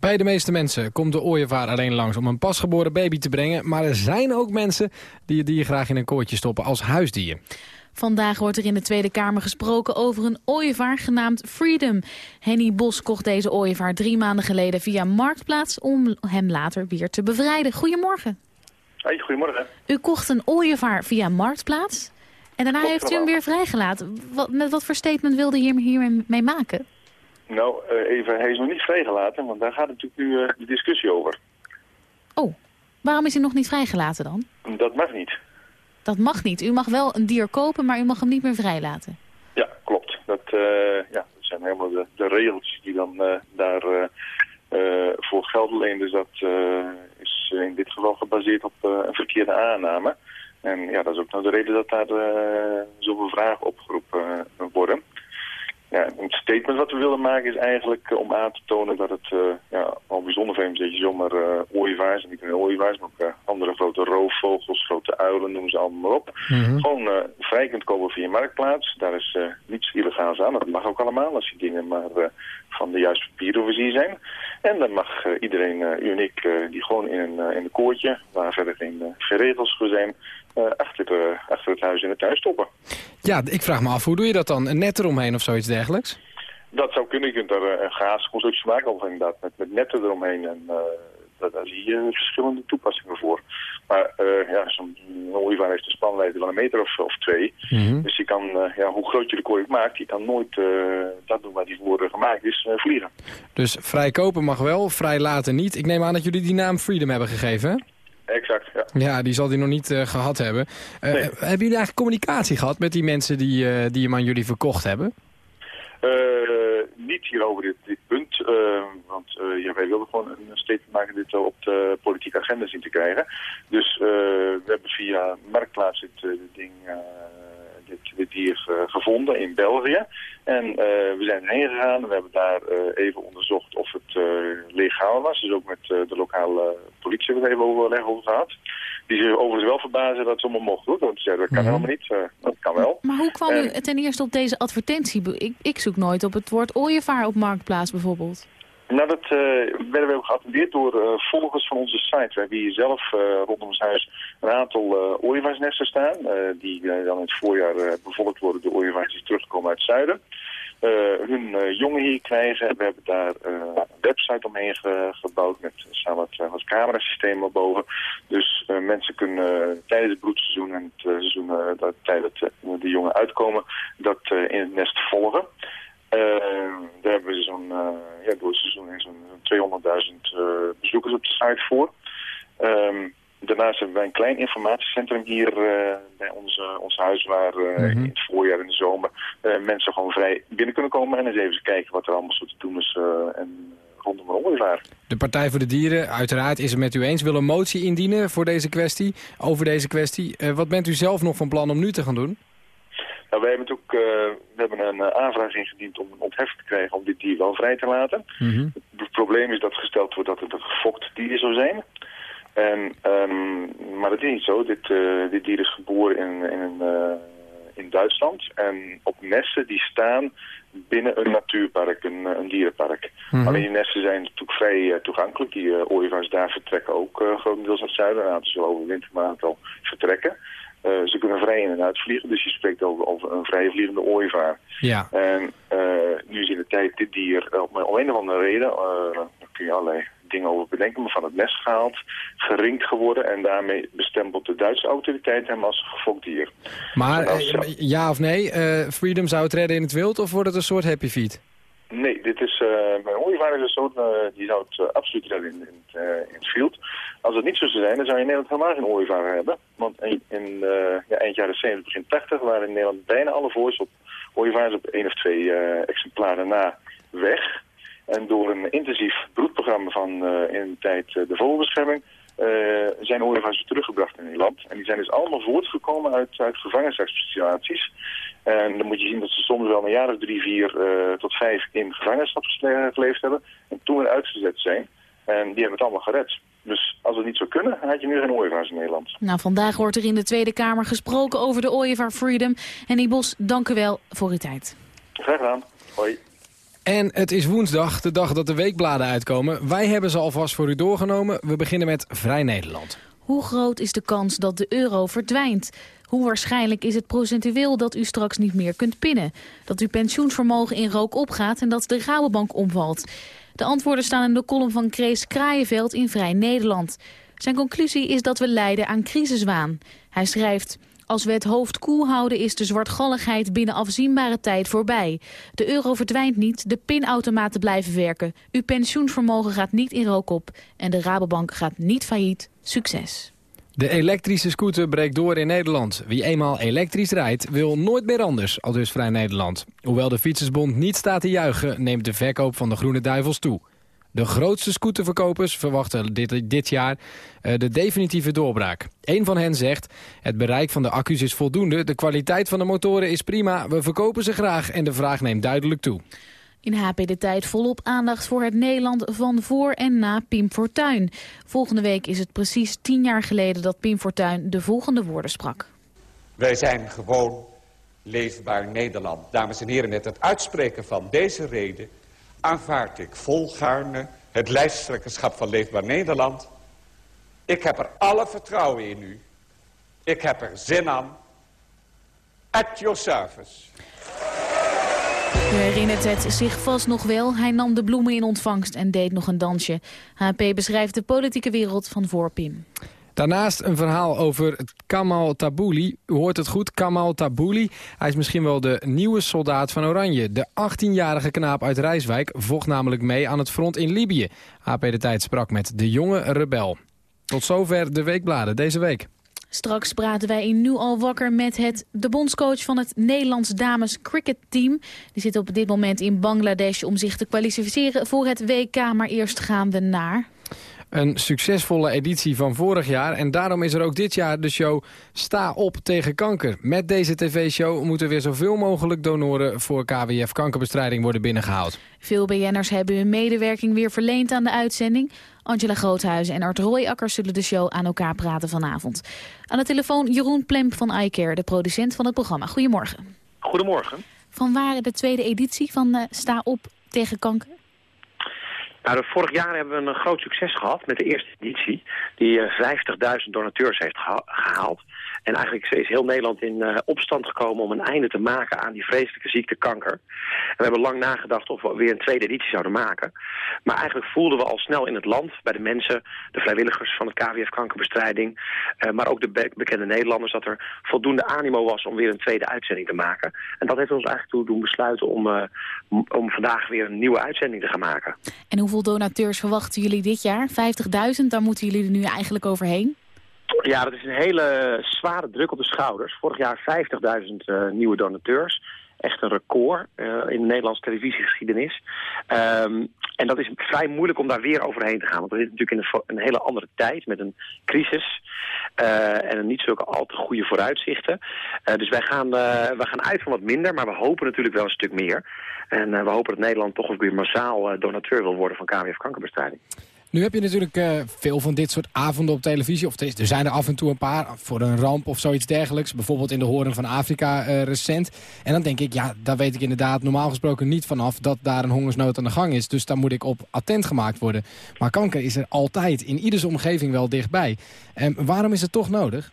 Bij de meeste mensen komt de ooievaar alleen langs om een pasgeboren baby te brengen. Maar er zijn ook mensen die het dier graag in een kooitje stoppen als huisdier. Vandaag wordt er in de Tweede Kamer gesproken over een ooievaar genaamd Freedom. Henny Bos kocht deze ooievaar drie maanden geleden via Marktplaats... om hem later weer te bevrijden. Goedemorgen. Hey, goedemorgen. U kocht een ooievaar via Marktplaats en daarna heeft u hem weer vrijgelaten. Wat, met wat voor statement wilde u hiermee mee maken? Nou, uh, even, hij is nog niet vrijgelaten, want daar gaat natuurlijk nu uh, de discussie over. Oh, waarom is hij nog niet vrijgelaten dan? Dat mag niet. Dat mag niet. U mag wel een dier kopen, maar u mag hem niet meer vrijlaten. Ja, klopt. Dat, uh, ja, dat zijn helemaal de, regels die dan uh, daar uh, voor gelden alleen. Dus dat is in dit geval gebaseerd op een verkeerde aanname. En ja, dat is ook nou de reden dat daar zoveel vragen opgeroepen worden. Ja, een statement wat we willen maken is eigenlijk uh, om aan te tonen dat het uh, ja, al bijzonder vreemd is dat je zomaar uh, ooievaars, en niet alleen ooievaars, maar ook andere grote roofvogels, grote uilen, noem ze allemaal maar op. Mm -hmm. Gewoon vrij kunt kopen via Marktplaats. Daar is niets illegaals aan. Dat mag ook allemaal als die dingen maar van de juiste papieren voorzien zijn. En dan mag iedereen, u en ik, die gewoon in een, in een koortje, waar verder geen, geen regels voor zijn, achter, de, achter het huis in de tuin stoppen. Ja, ik vraag me af, hoe doe je dat dan? Een net eromheen of zoiets dergelijks? Dat zou kunnen. Je kunt er uh, een gaasconstructie maken, of inderdaad met, met netten eromheen. En uh, daar, daar zie je verschillende toepassingen voor. Maar ja, zo'n ooievaar heeft een spanwijdte van een meter of, of twee. Mm -hmm. Dus die kan, ja, hoe groot je de kooi maakt, die kan nooit dat doen waar die voor gemaakt is, vliegen. Dus vrij kopen mag wel, vrij laten niet. Ik neem aan dat jullie die naam Freedom hebben gegeven, hè? Exact, ja. Ja, die zal hij nog niet uh, gehad hebben. Uh, nee. Hebben jullie eigenlijk communicatie gehad met die mensen die, uh, die hem aan jullie verkocht hebben? niet hier over dit, dit punt, want ja, wij wilden gewoon een statement maken dit op de politieke agenda zien te krijgen. Dus we hebben via Marktplaats dit ding dit, dit dier uh, gevonden in België. En uh, we zijn erheen gegaan. We hebben daar uh, even onderzocht of het legaal was. Dus ook met de lokale politie hebben we even overleg over gehad. Die zich overigens wel verbazen dat ze allemaal mocht. Hoor. Want ja, dat kan -hmm. helemaal niet. dat kan wel. Maar hoe kwam en... u ten eerste op deze advertentie? Ik, ik zoek nooit op het woord ooievaar op Marktplaats bijvoorbeeld. Nou, dat uh, werden we ook geattendeerd door uh, volgers van onze site. We hebben hier zelf uh, rondom ons huis een aantal ooievaarsnesten staan. die dan in het voorjaar bevolkt worden door ooievaars die terugkomen uit het zuiden. hun jongen hier krijgen. We hebben daar een website omheen ge gebouwd met samen met wat camerasystemen boven. Dus mensen kunnen tijdens het broedseizoen en het seizoen dat tijdens de jongen uitkomen, dat in het nest volgen. Uh, daar hebben we zo'n, uh, ja, door het seizoen zo'n 200.000 uh, bezoekers op de site voor. Um, daarnaast hebben wij een klein informatiecentrum hier uh, bij onze, ons huis... waar mm -hmm. in het voorjaar en de zomer mensen gewoon vrij binnen kunnen komen... en eens even kijken wat er allemaal zo te doen is en, rondom een ooievaar. De Partij voor de Dieren, uiteraard, is het met u eens. Wil een motie indienen voor deze kwestie, over deze kwestie. wat bent u zelf nog van plan om nu te gaan doen? Nou, wij hebben natuurlijk uh, we hebben een uh, aanvraag ingediend om een ontheffing te krijgen om dit dier wel vrij te laten. Mm -hmm. Het probleem is dat gesteld wordt dat het een gefokt dier zou zijn. En, um, maar dat is niet zo. Dit, uh, dit dier is geboren in, in, in Duitsland. En op nesten die staan binnen een natuurpark, een, een dierenpark. Mm -hmm. Alleen die nesten zijn natuurlijk vrij toegankelijk. Die ooievaars daar vertrekken ook grotendeels naar het zuiden. Een aantal zullen overwinteren, maar een aantal vertrekken. Uh, ze kunnen vrij in en uit vliegen, dus je spreekt over, over een vrij vliegende ooievaar. Ja. En uh, nu is in de tijd dit dier op om een of andere reden, uh, daar kun je allerlei dingen over bedenken, maar van het mes gehaald, geringd geworden en daarmee bestempeld de Duitse autoriteiten hem als gefokt dier. Maar uh, ja of nee, Freedom zou het redden in het wild of wordt het een soort happy feet? Nee, dit is, uh, bij ooievaar is zo, die zou het absoluut redden in, in, in, het field. Als het niet zo zou zijn, dan zou je in Nederland helemaal geen ooievaar hebben. Want in, in ja, eind jaren 70, begin 80 waren in Nederland bijna alle voors op ooievaars op één of twee exemplaren na weg. En door een intensief broedprogramma van in de tijd de vogelbescherming uh, zijn ooievaars teruggebracht in Nederland. En die zijn dus allemaal voortgekomen uit, uit. En dan moet je zien dat ze soms wel een jaar of drie, vier tot vijf in gevangenschap geleefd hebben. En toen weer uitgezet zijn. En die hebben het allemaal gered. Dus als het niet zou kunnen, had je nu geen ooievaars in Nederland. Nou, vandaag wordt er in de Tweede Kamer gesproken over de ooievaar Freedom. En Ibos, dank u wel voor uw tijd. Graag gedaan. Hoi. En het is woensdag, de dag dat de weekbladen uitkomen. Wij hebben ze alvast voor u doorgenomen. We beginnen met Vrij Nederland. Hoe groot is de kans dat de euro verdwijnt? Hoe waarschijnlijk is het procentueel dat u straks niet meer kunt pinnen? Dat uw pensioenvermogen in rook opgaat en dat de Rabobank omvalt? De antwoorden staan in de column van Krees Kraaienveld in Vrij Nederland. Zijn conclusie is dat we lijden aan crisiswaan. Hij schrijft... Als we het hoofd koel houden is de zwartgalligheid binnen afzienbare tijd voorbij. De euro verdwijnt niet, de pinautomaten blijven werken. Uw pensioenvermogen gaat niet in rook op. En de Rabobank gaat niet failliet. Succes. De elektrische scooter breekt door in Nederland. Wie eenmaal elektrisch rijdt, wil nooit meer anders, al dus Vrij Nederland. Hoewel de Fietsersbond niet staat te juichen, neemt de verkoop van de Groene Duivels toe. De grootste scooterverkopers verwachten dit, dit jaar uh, de definitieve doorbraak. Een van hen zegt, het bereik van de accu's is voldoende... de kwaliteit van de motoren is prima, we verkopen ze graag... en de vraag neemt duidelijk toe. In HP De Tijd volop aandacht voor het Nederland van voor en na Pim Fortuyn. Volgende week is het precies tien jaar geleden dat Pim Fortuyn de volgende woorden sprak. Wij zijn gewoon leefbaar Nederland. Dames en heren, met het uitspreken van deze reden aanvaard ik volgaarne het lijsttrekkerschap van Leefbaar Nederland. Ik heb er alle vertrouwen in u. Ik heb er zin aan. At your service. U herinnert het zich vast nog wel. Hij nam de bloemen in ontvangst en deed nog een dansje. HP beschrijft de politieke wereld van voor Pim. Daarnaast een verhaal over Kamal Tabouli. U hoort het goed, Kamal Tabouli. Hij is misschien wel de nieuwe soldaat van Oranje. De 18-jarige knaap uit Rijswijk vocht namelijk mee aan het front in Libië. AP De Tijd sprak met de jonge rebel. Tot zover de weekbladen deze week. Straks praten wij in Nu al wakker met het, de bondscoach van het Nederlands dames cricketteam. Die zit op dit moment in Bangladesh om zich te kwalificeren voor het WK. Maar eerst gaan we naar... Een succesvolle editie van vorig jaar. En daarom is er ook dit jaar de show Sta op tegen kanker. Met deze tv-show moeten weer zoveel mogelijk donoren... voor KWF kankerbestrijding worden binnengehaald. Veel BN'ers hebben hun medewerking weer verleend aan de uitzending. Angela Groothuizen en Art Royakker zullen de show aan elkaar praten vanavond. Aan de telefoon Jeroen Plemp van iCare, de producent van het programma. Goedemorgen. Goedemorgen. Van waar de tweede editie van uh, Sta op tegen kanker? Nou, vorig jaar hebben we een groot succes gehad met de eerste editie. Die uh, 50.000 donateurs heeft gehaald. En eigenlijk is heel Nederland in uh, opstand gekomen om een einde te maken aan die vreselijke ziekte kanker. En we hebben lang nagedacht of we weer een tweede editie zouden maken. Maar eigenlijk voelden we al snel in het land, bij de mensen, de vrijwilligers van het KWF kankerbestrijding, uh, maar ook de be bekende Nederlanders, dat er voldoende animo was om weer een tweede uitzending te maken. En dat heeft ons eigenlijk toe doen besluiten om, om vandaag weer een nieuwe uitzending te gaan maken. En donateurs verwachten jullie dit jaar? 50.000, daar moeten jullie er nu eigenlijk overheen? Ja, dat is een hele zware druk op de schouders. Vorig jaar 50.000 uh, nieuwe donateurs. Echt een record uh, in de Nederlandse televisiegeschiedenis. Um, en dat is vrij moeilijk om daar weer overheen te gaan. Want we zitten natuurlijk in een, hele andere tijd met een crisis. Uh, en niet zulke al te goede vooruitzichten. Uh, dus wij gaan, wij gaan uit van wat minder, maar we hopen natuurlijk wel een stuk meer. En we hopen dat Nederland toch ook weer massaal donateur wil worden van KWF kankerbestrijding. Nu heb je natuurlijk uh, veel van dit soort avonden op televisie. Of er zijn er af en toe een paar voor een ramp of zoiets dergelijks. Bijvoorbeeld in de Horen van Afrika uh, recent. En dan denk ik, ja, daar weet ik inderdaad normaal gesproken niet vanaf... dat daar een hongersnood aan de gang is. Dus daar moet ik op attent gemaakt worden. Maar kanker is er altijd in ieders omgeving wel dichtbij. En waarom is het toch nodig?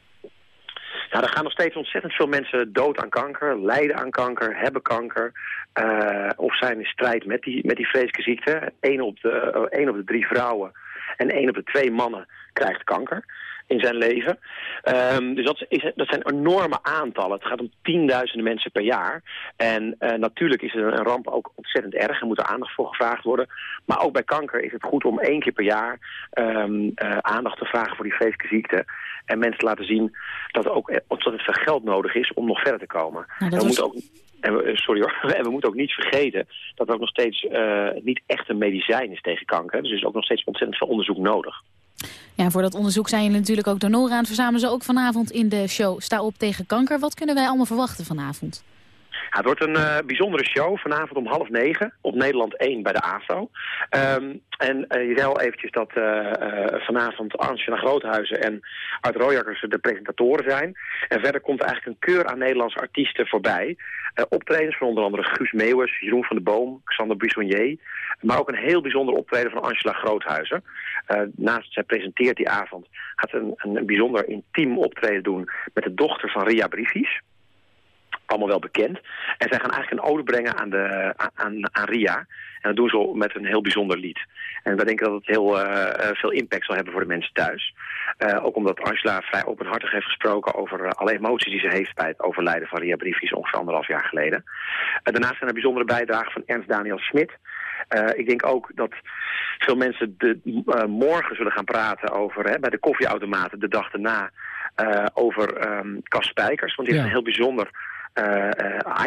Nou, er gaan nog steeds ontzettend veel mensen dood aan kanker, lijden aan kanker, hebben kanker. eh, of zijn in strijd met die, met die vreselijke ziekte. Eén op, de, eh, één op de drie vrouwen en één op de twee mannen krijgt kanker in zijn leven. Ehm, dus dat, is, dat zijn enorme aantallen. Het gaat om tienduizenden mensen per jaar. En eh, natuurlijk is een ramp ook ontzettend erg en moet er aandacht voor gevraagd worden. Maar ook bij kanker is het goed om één keer per jaar ehm, eh, aandacht te vragen voor die vreselijke ziekte. En mensen te laten zien dat er ook ontzettend veel geld nodig is om nog verder te komen. Nou, dat en we was- moeten ook en we, sorry hoor, en we moeten ook niet vergeten dat er ook nog steeds eh, niet echt een medicijn is tegen kanker. Dus er is ook nog steeds ontzettend veel onderzoek nodig. Ja, voor dat onderzoek zijn jullie natuurlijk ook donoren aan het verzamelen. Zo ook vanavond in de show Sta op tegen kanker. Wat kunnen wij allemaal verwachten vanavond? Het wordt een eh, bijzondere show vanavond om half negen op Nederland 1 bij de AVRO. Ehm, en eh, je zei al eventjes dat eh, vanavond Angela Groothuizen en Art Royakkers de presentatoren zijn. En verder komt eigenlijk een keur aan Nederlandse artiesten voorbij. Optredens van onder andere Guus Meeuwers, Jeroen van de Boom, Xander Buissonnier. Maar ook een heel bijzonder optreden van Angela Groothuizen. Naast zij presenteert die avond, gaat een, een bijzonder intiem optreden doen met de dochter van Ria Briefies allemaal wel bekend. En zij gaan eigenlijk een ode brengen aan, de, aan, aan Ria. En dat doen ze met een heel bijzonder lied. En wij denken dat het heel eh, eh, veel impact zal hebben voor de mensen thuis. Eh, ook omdat Angela vrij openhartig heeft gesproken over alle emoties die ze heeft bij het overlijden van Ria Briefjes ongeveer anderhalf jaar geleden. Daarnaast zijn er bijzondere bijdragen van Ernst Daniel Smit. Ik denk ook dat veel mensen de, morgen zullen gaan praten over, hè, bij de koffieautomaten de dag daarna, over Cas Spijkers. Want die heeft Ja. een heel bijzonder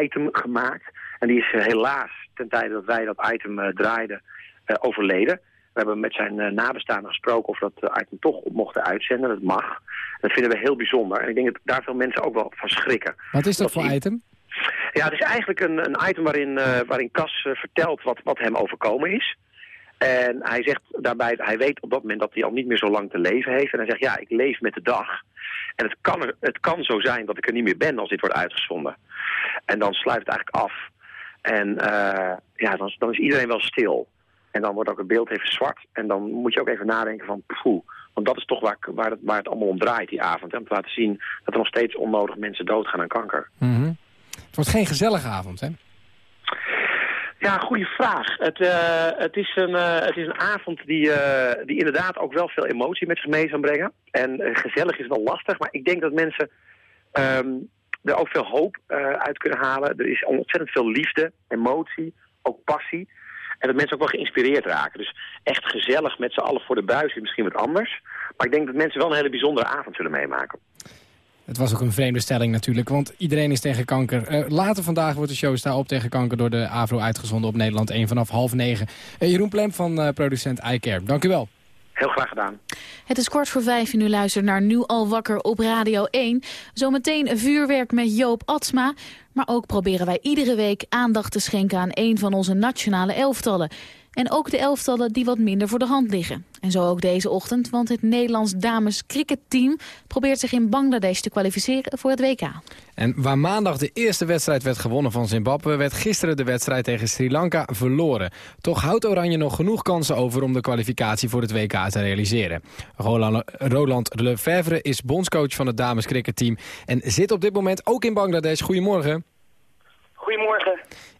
item gemaakt. En die is eh, helaas, ten tijde dat wij dat item eh, draaiden, eh, overleden. We hebben met zijn eh, nabestaanden gesproken of we dat eh, item toch op mochten uitzenden. Dat mag. Dat vinden we heel bijzonder. En ik denk dat daar veel mensen ook wel van schrikken. Wat is dat Dat voor die- item? Ja, het is eigenlijk een, een item waarin, eh, waarin Cas eh, vertelt wat, wat hem overkomen is. En hij zegt daarbij, hij weet op dat moment dat hij al niet meer zo lang te leven heeft. En hij zegt, ja, ik leef met de dag. En het kan, het kan zo zijn dat ik er niet meer ben als dit wordt uitgezonden. En dan sluit het eigenlijk af. En eh, ja, dan, dan is iedereen wel stil. En dan wordt ook het beeld even zwart. En dan moet je ook even nadenken van, poeh. Want dat is toch waar, waar, het, waar het allemaal om draait die avond. Om te laten zien dat er nog steeds onnodig mensen doodgaan aan kanker. Mhm. Het wordt geen gezellige avond, hè? Ja, goede vraag. Het, eh, het, is, een, eh, het is een avond die, eh, die inderdaad ook wel veel emotie met zich mee zal brengen. En gezellig is wel lastig, maar ik denk dat mensen ehm, er ook veel hoop uit kunnen halen. Er is ontzettend veel liefde, emotie, ook passie. En dat mensen ook wel geïnspireerd raken. Dus echt gezellig met z'n allen voor de buis is misschien wat anders. Maar ik denk dat mensen wel een hele bijzondere avond zullen meemaken. Het was ook een vreemde stelling natuurlijk, want iedereen is tegen kanker. Eh, later vandaag wordt de show Sta op tegen kanker door de AVRO uitgezonden op Nederland 1 vanaf half negen. Eh, Jeroen Plem van eh, producent iCare, dank u wel. Heel graag gedaan. Het is kwart voor vijf en u luistert naar Nu al wakker op Radio 1. Zometeen vuurwerk met Joop Atsma. Maar ook proberen wij iedere week aandacht te schenken aan een van onze nationale elftallen. En ook de elftallen die wat minder voor de hand liggen. En zo ook deze ochtend, want het Nederlands dames cricketteam probeert zich in Bangladesh te kwalificeren voor het WK. En waar maandag de eerste wedstrijd werd gewonnen van Zimbabwe... werd gisteren de wedstrijd tegen Sri Lanka verloren. Toch houdt Oranje nog genoeg kansen over om de kwalificatie voor het WK te realiseren. Roland, Lefevre is bondscoach van het dames cricketteam... en zit op dit moment ook in Bangladesh. Goedemorgen. Goedemorgen.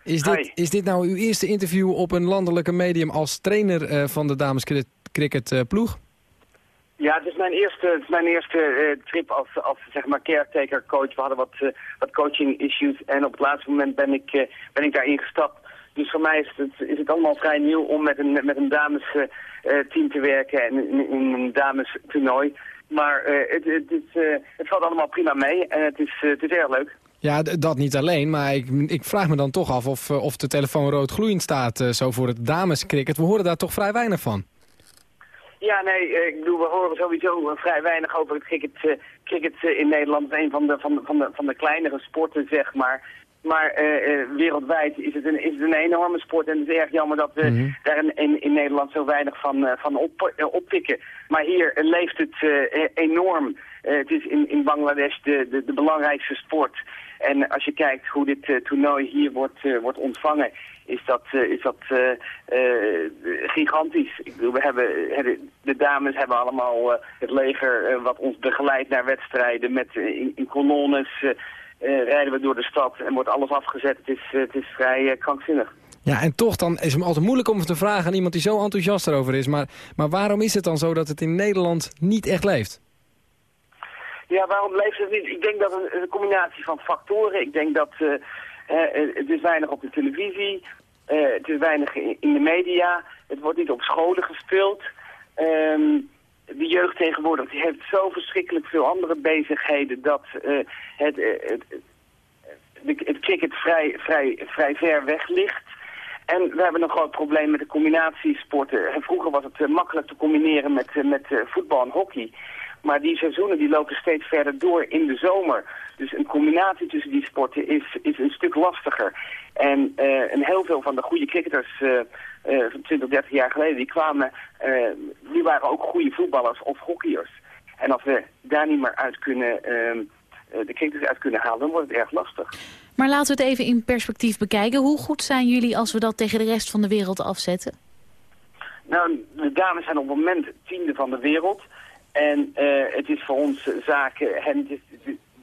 Is dit, is dit nou uw eerste interview op een landelijke medium als trainer eh, van de dames cri- cricket eh, ploeg? Ja, het is mijn eerste, het is mijn eerste eh, trip als, als zeg maar caretaker coach. We hadden wat, wat coaching issues en op het laatste moment ben ik, ben ik daarin gestapt. Dus voor mij is het, is het allemaal vrij nieuw om met een, met een dames eh, eh, team te werken en in, in een dames toernooi. Maar het, het, het valt allemaal prima mee en het is, het is erg leuk. Ja, dat niet alleen, maar ik, ik vraag me dan toch af of, eh, of de telefoon rood gloeiend staat eh, zo voor het damescricket. We horen daar toch vrij weinig van. Ja, nee, eh, ik bedoel, we horen sowieso vrij weinig over het cricket, cricket in Nederland. Het is een van de, van, de, van, de, van de kleinere sporten, zeg maar. Maar wereldwijd is het, een, is het een enorme sport en het is erg jammer dat we daar in, in, Nederland zo weinig van, van op, oppikken. Maar hier leeft het eh, enorm. Eh, het is in, in Bangladesh de, de, de belangrijkste sport. En als je kijkt hoe dit eh, toernooi hier wordt, eh, wordt ontvangen, is dat, is dat gigantisch. We hebben, de, dames hebben allemaal het leger wat ons begeleidt naar wedstrijden. Met, in, in rijden we door de stad en wordt alles afgezet. Het is, het is vrij krankzinnig. Ja, en toch dan is het altijd moeilijk om te vragen aan iemand die zo enthousiast erover is. Maar, maar waarom is het dan zo dat het in Nederland niet echt leeft? Ja, waarom leeft het niet? Ik denk dat een, een combinatie van factoren. Ik denk dat eh, eh, het is weinig op de televisie, eh, het is weinig in, de media, het wordt niet op scholen gespeeld. Ehm, de jeugd tegenwoordig die heeft zo verschrikkelijk veel andere bezigheden dat het, het, het, cricket vrij, vrij, vrij ver weg ligt. En we hebben een groot probleem met de combinatiesporten. En vroeger was het makkelijk te combineren met, met voetbal en hockey. Maar die seizoenen die lopen steeds verder door in de zomer. Dus een combinatie tussen die sporten is, is een stuk lastiger. En, eh, en heel veel van de goede cricketers eh, eh, van 20, 30 jaar geleden, die kwamen, die waren ook goede voetballers of hockeyers. En als we daar niet meer uit kunnen, ehm, eh, de cricketers uit kunnen halen, dan wordt het erg lastig. Maar laten we het even in perspectief bekijken. Hoe goed zijn jullie als we dat tegen de rest van de wereld afzetten? Nou, de dames zijn op het moment tiende van de wereld. En eh, het is voor ons zaken, en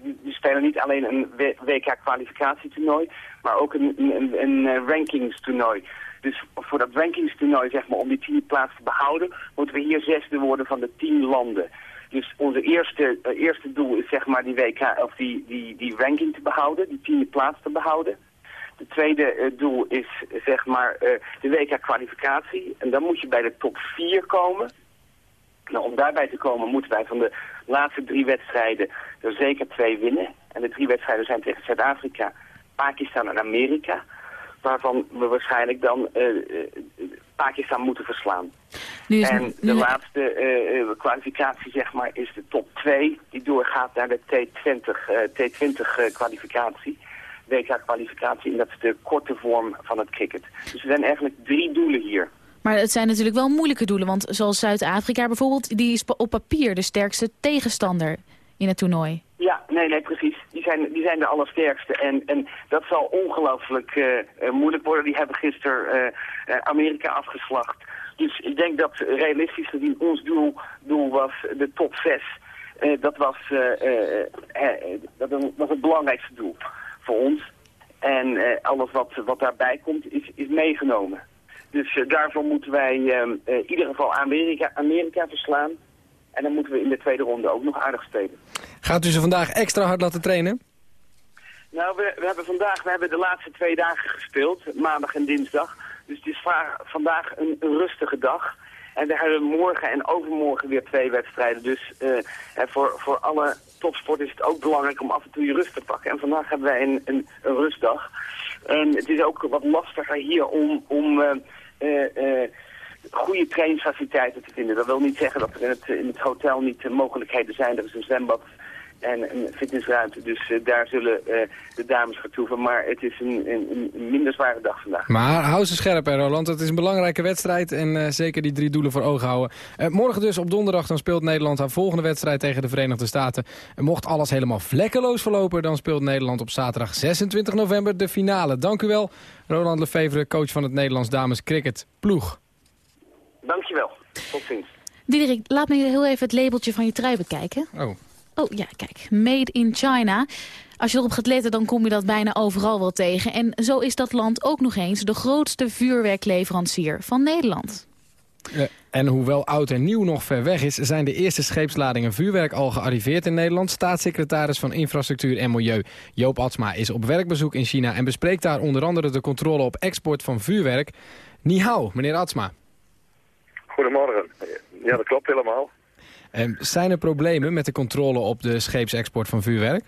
we spelen niet alleen een WK-kwalificatietoernooi, maar ook een, een, een eh, rankingstoernooi. Dus voor dat rankingstoernooi, zeg maar, om die tiende plaats te behouden, moeten we hier zesde worden van de tien landen. Dus onze eerste, eh, eerste doel is zeg maar die WK of die, die, die ranking te behouden, die tiende plaats te behouden. Het tweede doel is zeg maar de WK-kwalificatie. En dan moet je bij de top 4 komen. Nou, om daarbij te komen moeten wij van de laatste drie wedstrijden er zeker twee winnen. En de drie wedstrijden zijn tegen Zuid-Afrika, Pakistan en Amerika. Waarvan we waarschijnlijk dan eh, eh, Pakistan moeten verslaan. Is- en de laatste eh, kwalificatie zeg maar, is de top 2 die doorgaat naar de T20, eh, T20 kwalificatie. WK-kwalificatie en dat is de korte vorm van het cricket. Dus er zijn eigenlijk drie doelen hier. Maar het zijn natuurlijk wel moeilijke doelen. Want zoals Zuid-Afrika bijvoorbeeld, die is op papier de sterkste tegenstander in het toernooi. Ja, nee, nee, precies. Die zijn, die zijn de allersterkste. En, en dat zal ongelooflijk eh, moeilijk worden. Die hebben gisteren eh, Amerika afgeslacht. Dus ik denk dat realistisch gezien ons doel, doel was de top 6. Eh, dat, was, dat was het belangrijkste doel voor ons. En alles wat, wat daarbij komt is, is meegenomen. Dus eh, daarvoor moeten wij eh, eh, in ieder geval Amerika, Amerika verslaan. En dan moeten we in de tweede ronde ook nog aardig spelen. Gaat u ze vandaag extra hard laten trainen? Nou, we, we hebben vandaag, we hebben de laatste twee dagen gespeeld, maandag en dinsdag. Dus het is va- vandaag een, een rustige dag. En we hebben morgen en overmorgen weer twee wedstrijden. Dus eh, voor, voor alle topsport is het ook belangrijk om af en toe je rust te pakken. En vandaag hebben wij een, een, een rustdag. En het is ook wat lastiger hier om, om goede trainingsfaciliteiten te vinden. Dat wil niet zeggen dat er in het, in het hotel niet eh, mogelijkheden zijn. Er is een zwembad en een fitnessruimte. Dus eh, daar zullen eh, de dames vertoeven. Maar het is een, een, een minder zware dag vandaag. Maar hou ze scherp, hè, Roland. Het is een belangrijke wedstrijd en eh, zeker die drie doelen voor ogen houden. Eh, morgen dus op donderdag dan speelt Nederland haar volgende wedstrijd tegen de Verenigde Staten. En mocht alles helemaal vlekkeloos verlopen, dan speelt Nederland op zaterdag 26 november de finale. Dank u wel, Roland Lefevre, coach van het Nederlands Dames Cricket Ploeg. Dankjewel. Tot ziens. Diederik, laat me heel even het labeltje van je trui bekijken. Oh. Oh ja, kijk. Made in China. Als je erop gaat letten, dan kom je dat bijna overal wel tegen. En zo is dat land ook nog eens de grootste vuurwerkleverancier van Nederland. En hoewel oud en nieuw nog ver weg is... zijn de eerste scheepsladingen vuurwerk al gearriveerd in Nederland. Staatssecretaris van Infrastructuur en Milieu Joop Atsma is op werkbezoek in China... en bespreekt daar onder andere de controle op export van vuurwerk. Ni hao, meneer Atsma. Goedemorgen. Ja, dat klopt helemaal. Eh, zijn er problemen met de controle op de scheepsexport van vuurwerk?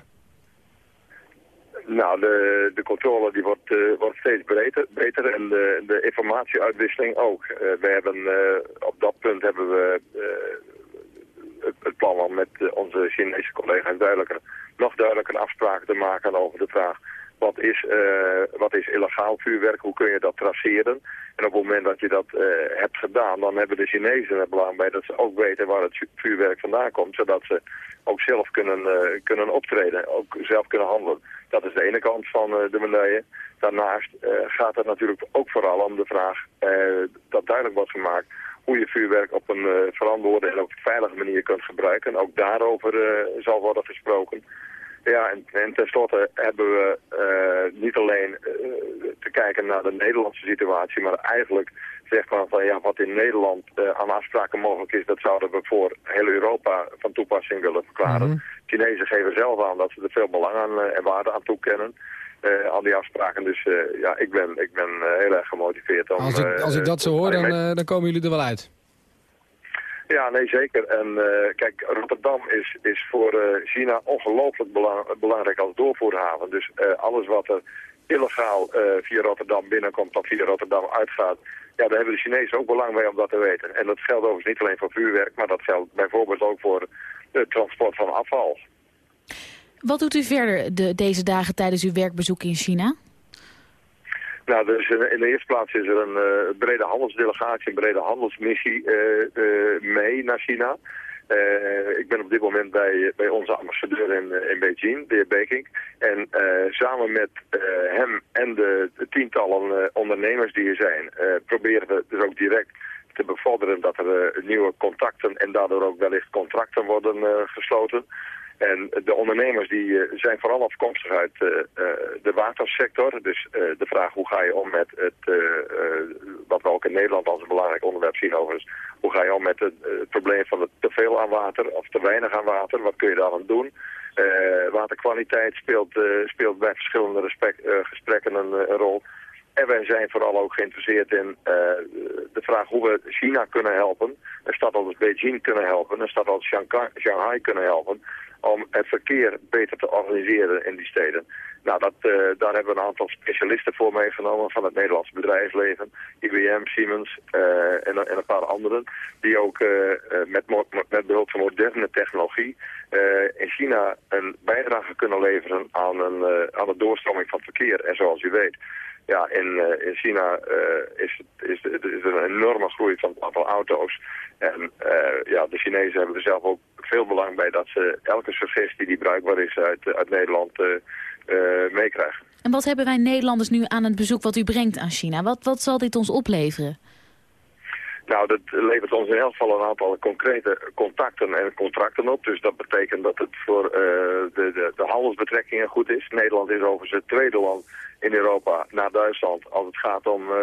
Nou, de, de controle die wordt, eh, wordt steeds beter, beter en de, de informatieuitwisseling ook. Eh, we hebben, eh, op dat punt hebben we het, het plan om met onze Chinese collega's duidelijker, nog duidelijker afspraken te maken over de vraag Wat is, eh, wat is illegaal vuurwerk? Hoe kun je dat traceren? En op het moment dat je dat eh, hebt gedaan, dan hebben de Chinezen er belang bij dat ze ook weten waar het vuurwerk vandaan komt. Zodat ze ook zelf kunnen, eh, kunnen optreden, ook zelf kunnen handelen. Dat is de ene kant van de medaille. Daarnaast gaat het natuurlijk ook vooral om de vraag dat duidelijk wordt gemaakt hoe je vuurwerk op een verantwoorde en ook veilige manier kunt gebruiken. Ook daarover zal worden gesproken. Ja, en, en tenslotte hebben we eh, niet alleen eh, te kijken naar de Nederlandse situatie, maar eigenlijk zegt men van ja, wat in Nederland eh, aan afspraken mogelijk is, dat zouden we voor heel Europa van toepassing willen verklaren. Chinezen geven zelf aan dat ze er veel belang aan en waarde aan toekennen. aan die afspraken. Dus ja, ik ben, ik ben heel erg gemotiveerd om... Als ik, als ik dat zo hoor, dan, dan komen jullie er wel uit. Ja, nee, zeker. En eh, kijk, Rotterdam is, is voor eh, China ongelooflijk belang- belangrijk als doorvoerhaven. Dus eh, alles wat er illegaal via Rotterdam binnenkomt of via Rotterdam uitgaat... Ja, daar hebben de Chinezen ook belang bij om dat te weten. En dat geldt overigens niet alleen voor vuurwerk, maar dat geldt bijvoorbeeld ook voor het transport van afval. Wat doet u verder de, deze dagen tijdens uw werkbezoek in China? Nou, dus in, de eerste plaats is er een eh, brede handelsdelegatie, een brede handelsmissie eh, eh, mee naar China. Ik ben op dit moment bij, bij onze ambassadeur in, in Beijing, de heer Beking. En samen met hem en de, de tientallen ondernemers die er zijn, proberen we dus ook direct te bevorderen dat er nieuwe contacten en daardoor ook wellicht contracten worden gesloten. En de ondernemers die eh, zijn vooral afkomstig uit eh, eh, de watersector. Dus de vraag hoe ga je om met het, wat we ook in Nederland als een belangrijk onderwerp zien overigens. Hoe ga je om met het, probleem van het te veel aan water of te weinig aan water? Wat kun je daar aan doen? Waterkwaliteit speelt, speelt bij verschillende respect, gesprekken een rol. En wij zijn vooral ook geïnteresseerd in eh, de vraag hoe we China kunnen helpen. Een stad als Beijing kunnen helpen. Een stad als Shanghai, kunnen helpen. Om het verkeer beter te organiseren in die steden. Nou, dat, eh, daar hebben we een aantal specialisten voor meegenomen van het Nederlandse bedrijfsleven. IBM, Siemens eh, en, en een paar anderen. Die ook met, met behulp van moderne technologie in China een bijdrage kunnen leveren aan, een, aan de doorstroming van verkeer. En zoals u weet, ja, in, eh, in China eh, is, is, is er een enorme groei van het aantal auto's. En eh, ja, de Chinezen hebben er zelf ook veel belang bij dat ze elke suggestie die bruikbaar is uit, uit Nederland meekrijgen. En wat hebben wij Nederlanders nu aan het bezoek wat u brengt aan China? Wat, wat zal dit ons opleveren? Nou, dat levert ons in elk geval een aantal concrete contacten en contracten op. Dus dat betekent dat het voor eh, de, de, de handelsbetrekkingen goed is. Nederland is overigens het tweede land in Europa na Duitsland als het gaat om eh,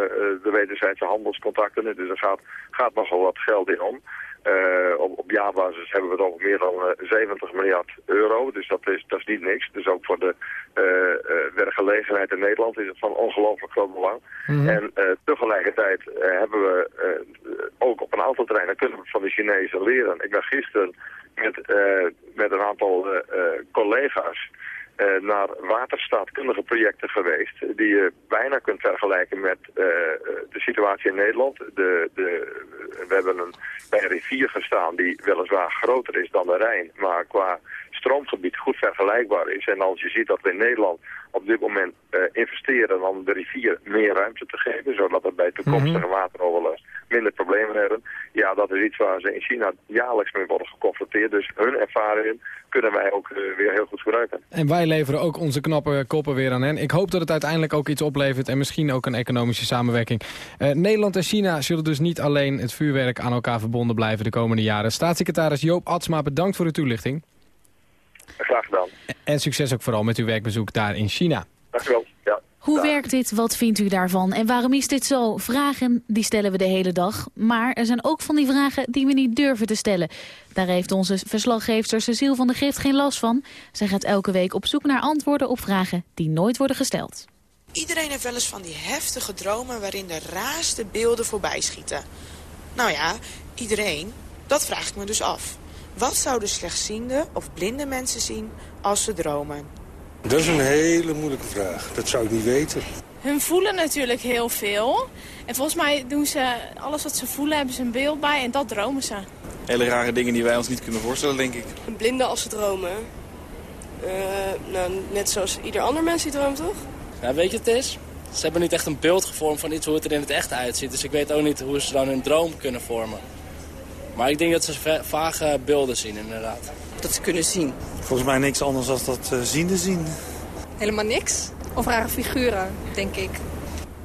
de wederzijdse handelscontacten. Dus er gaat, gaat nogal wat geld in om. Eh, op, op jaarbasis hebben we het over meer dan eh, 70 miljard euro. Dus dat is, dat is niet niks. Dus ook voor de eh, eh, werkgelegenheid in Nederland is het van ongelooflijk groot belang. En eh, tegelijkertijd eh, hebben we eh, ook op een aantal terreinen kunnen we van de Chinezen leren. Ik ben gisteren met, eh, met een aantal eh, eh, collega's eh, naar waterstaatkundige projecten geweest. Die je bijna kunt vergelijken met eh, de situatie in Nederland. De, de, we hebben een, bij een rivier gestaan die weliswaar groter is dan de Rijn. Maar qua stroomgebied goed vergelijkbaar is. En als je ziet dat we in Nederland op dit moment eh, investeren om de rivier meer ruimte te geven. Zodat we bij toekomstige wateroverlast minder problemen hebben. Ja, dat is iets waar ze in China jaarlijks mee worden geconfronteerd. Dus hun ervaringen kunnen wij ook eh, weer heel goed gebruiken. En wij leveren ook onze knappe koppen weer aan hen. Ik hoop dat het uiteindelijk ook iets oplevert en misschien ook een economische samenwerking. Eh, Nederland en China zullen dus niet alleen het vuurwerk aan elkaar verbonden blijven de komende jaren. Staatssecretaris Joop Atsma, bedankt voor uw toelichting. Graag gedaan. En succes ook vooral met uw werkbezoek daar in China. Dankjewel. Ja. Hoe werkt dit? Wat vindt u daarvan? En waarom is dit zo? Vragen die stellen we de hele dag. Maar er zijn ook van die vragen die we niet durven te stellen. Daar heeft onze verslaggever Cecile van der Gift geen last van. Zij gaat elke week op zoek naar antwoorden op vragen die nooit worden gesteld. Iedereen heeft wel eens van die heftige dromen waarin de raarste beelden voorbij schieten. Nou ja, iedereen. Dat vraag ik me dus af. Wat zouden slechtziende of blinde mensen zien als ze dromen? Dat is een hele moeilijke vraag. Dat zou ik niet weten. Hun voelen natuurlijk heel veel. En volgens mij doen ze alles wat ze voelen, hebben ze een beeld bij en dat dromen ze. Hele rare dingen die wij ons niet kunnen voorstellen, denk ik. Blinden als ze dromen. nou, net zoals ieder ander mens die droomt, toch? Ja, weet je wat het is? Ze hebben niet echt een beeld gevormd van iets hoe het er in het echt uitziet. Dus ik weet ook niet hoe ze dan hun droom kunnen vormen. Maar ik denk dat ze va- vage beelden zien, inderdaad. Dat ze kunnen zien. Volgens mij niks anders dan dat uh, ziende zien. Helemaal niks. Of rare figuren, denk ik.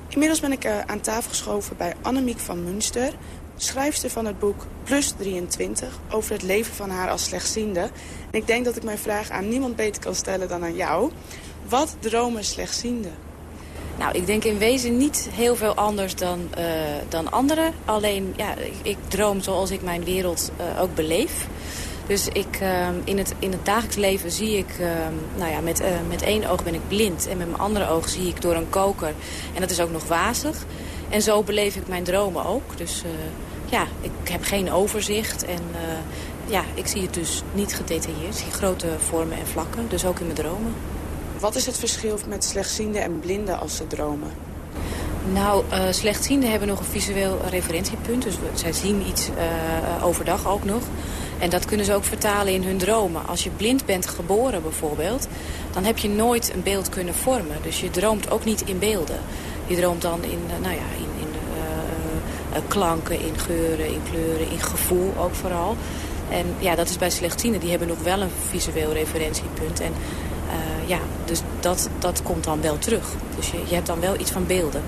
Inmiddels ben ik uh, aan tafel geschoven bij Annemiek van Münster... schrijfster van het boek Plus 23... over het leven van haar als slechtziende. En ik denk dat ik mijn vraag aan niemand beter kan stellen dan aan jou. Wat dromen slechtzienden? Nou, ik denk in wezen niet heel veel anders dan, uh, dan anderen. Alleen, ja, ik, ik, droom zoals ik mijn wereld uh, ook beleef. Dus ik, uh, in, het, in het dagelijks leven zie ik, nou ja, met, met één oog ben ik blind. En met mijn andere oog zie ik door een koker. En dat is ook nog wazig. En zo beleef ik mijn dromen ook. Dus ja, ik heb geen overzicht. En ja, ik zie het dus niet gedetailleerd. Ik zie grote vormen en vlakken. Dus ook in mijn dromen. Wat is het verschil met slechtzienden en blinden als ze dromen? Nou, uh, slechtzienden hebben nog een visueel referentiepunt. Dus zij zien iets uh, overdag ook nog. En dat kunnen ze ook vertalen in hun dromen. Als je blind bent geboren bijvoorbeeld, dan heb je nooit een beeld kunnen vormen. Dus je droomt ook niet in beelden. Je droomt dan in, uh, nou ja, in, in klanken, in geuren, in kleuren, in gevoel ook vooral. En ja, dat is bij slechtzienden. Die hebben nog wel een visueel referentiepunt. En ja, dus dat, dat komt dan wel terug. Dus je, hebt dan wel iets van beelden.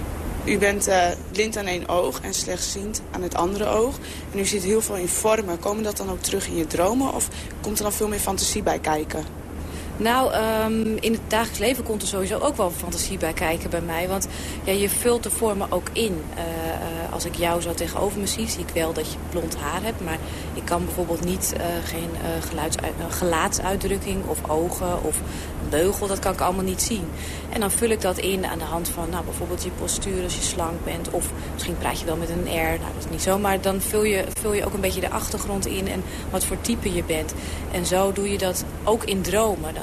U bent uh, blind aan één oog en slechtziend aan het andere oog. En u ziet heel veel in vormen. Komen dat dan ook terug in je dromen? Of komt er dan veel meer fantasie bij kijken? Nou, um, in het dagelijks leven komt er sowieso ook wel fantasie bij kijken bij mij. Want ja, je vult de vormen ook in. Uh, uh, als ik jou zo tegenover me zie, zie ik wel dat je blond haar hebt. Maar ik kan bijvoorbeeld niet uh, geen geluidsuit, gelaatsuitdrukking of ogen of een beugel. Dat kan ik allemaal niet zien. En dan vul ik dat in aan de hand van nou, bijvoorbeeld je postuur als je slank bent. Of misschien praat je wel met een R. Nou, dat is niet zo. Maar dan vul je, vul je ook een beetje de achtergrond in en wat voor type je bent. En zo doe je dat ook in dromen.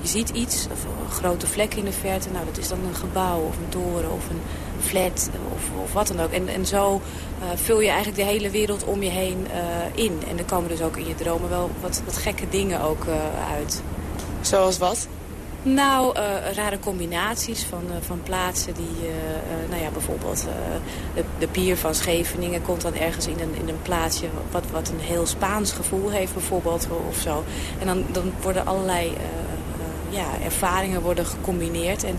Je ziet iets, of een grote vlek in de verte. Nou, dat is dan een gebouw of een toren of een flat of, of wat dan ook. En, en zo uh, vul je eigenlijk de hele wereld om je heen uh, in. En er komen dus ook in je dromen wel wat, wat gekke dingen ook uh, uit. Zoals wat? Nou, uh, rare combinaties van, uh, van plaatsen die, uh, nou ja, bijvoorbeeld de, de pier van Scheveningen komt dan ergens in een, in een plaatsje wat, wat een heel Spaans gevoel heeft bijvoorbeeld of zo. En dan, dan worden allerlei ja, ervaringen worden gecombineerd en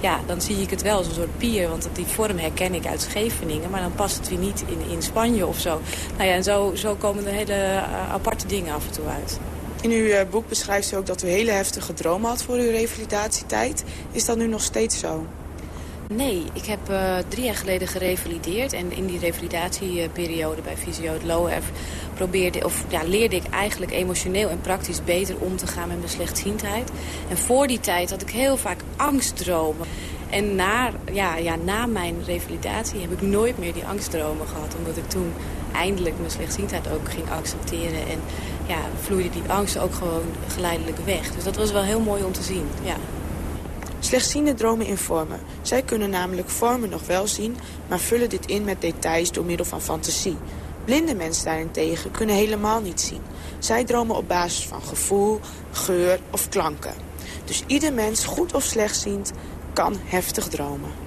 ja, dan zie ik het wel als een soort pier, want die vorm herken ik uit Scheveningen, maar dan past het weer niet in, in Spanje of zo. Nou ja, en zo, zo komen er hele aparte dingen af en toe uit. In uw uh, boek beschrijft u ook dat u hele heftige dromen had voor uw revalidatietijd. Is dat nu nog steeds zo? Nee, ik heb uh, drie jaar geleden gerevalideerd. En in die revalidatieperiode bij Visio LOEF probeerde, of, ja, leerde ik eigenlijk emotioneel en praktisch beter om te gaan met mijn slechtziendheid. En voor die tijd had ik heel vaak angstdromen. En na, ja, ja, na mijn revalidatie heb ik nooit meer die angstdromen gehad. Omdat ik toen eindelijk mijn slechtziendheid ook ging accepteren. En ja, vloeide die angst ook gewoon geleidelijk weg. Dus dat was wel heel mooi om te zien, ja. Slechtziende dromen in vormen. Zij kunnen namelijk vormen nog wel zien, maar vullen dit in met details door middel van fantasie. Blinde mensen daarentegen kunnen helemaal niet zien. Zij dromen op basis van gevoel, geur of klanken. Dus ieder mens, goed of slechtziend, kan heftig dromen.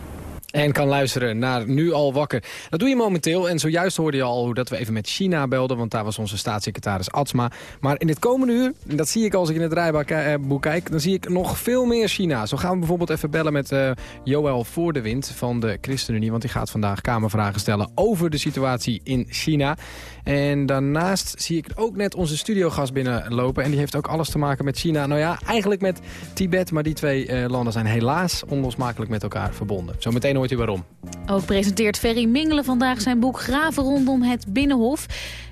En kan luisteren naar Nu al wakker. Dat doe je momenteel. En zojuist hoorde je al hoe dat we even met China belden. Want daar was onze staatssecretaris Atsma. Maar in dit komende uur, dat zie ik als ik in het rijboek kijk... dan zie ik nog veel meer China. Zo gaan we bijvoorbeeld even bellen met uh, Joël Voordewind van de ChristenUnie. Want die gaat vandaag Kamervragen stellen over de situatie in China. En daarnaast zie ik ook net onze studiogast binnenlopen. En die heeft ook alles te maken met China. Nou ja, eigenlijk met Tibet. Maar die twee uh, landen zijn helaas onlosmakelijk met elkaar verbonden. Zometeen hoort u waarom. Ook presenteert Ferry Mingelen vandaag zijn boek Graven rondom het Binnenhof.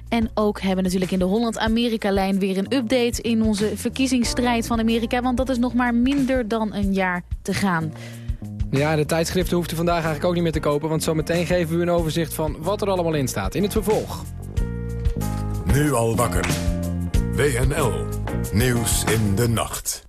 En ook hebben we natuurlijk in de Holland-Amerika-lijn weer een update in onze verkiezingsstrijd van Amerika. Want dat is nog maar minder dan een jaar te gaan. Ja, de tijdschriften hoeft u vandaag eigenlijk ook niet meer te kopen. Want zometeen geven we u een overzicht van wat er allemaal in staat. In het vervolg. Nu al wakker. WNL. Nieuws in de nacht.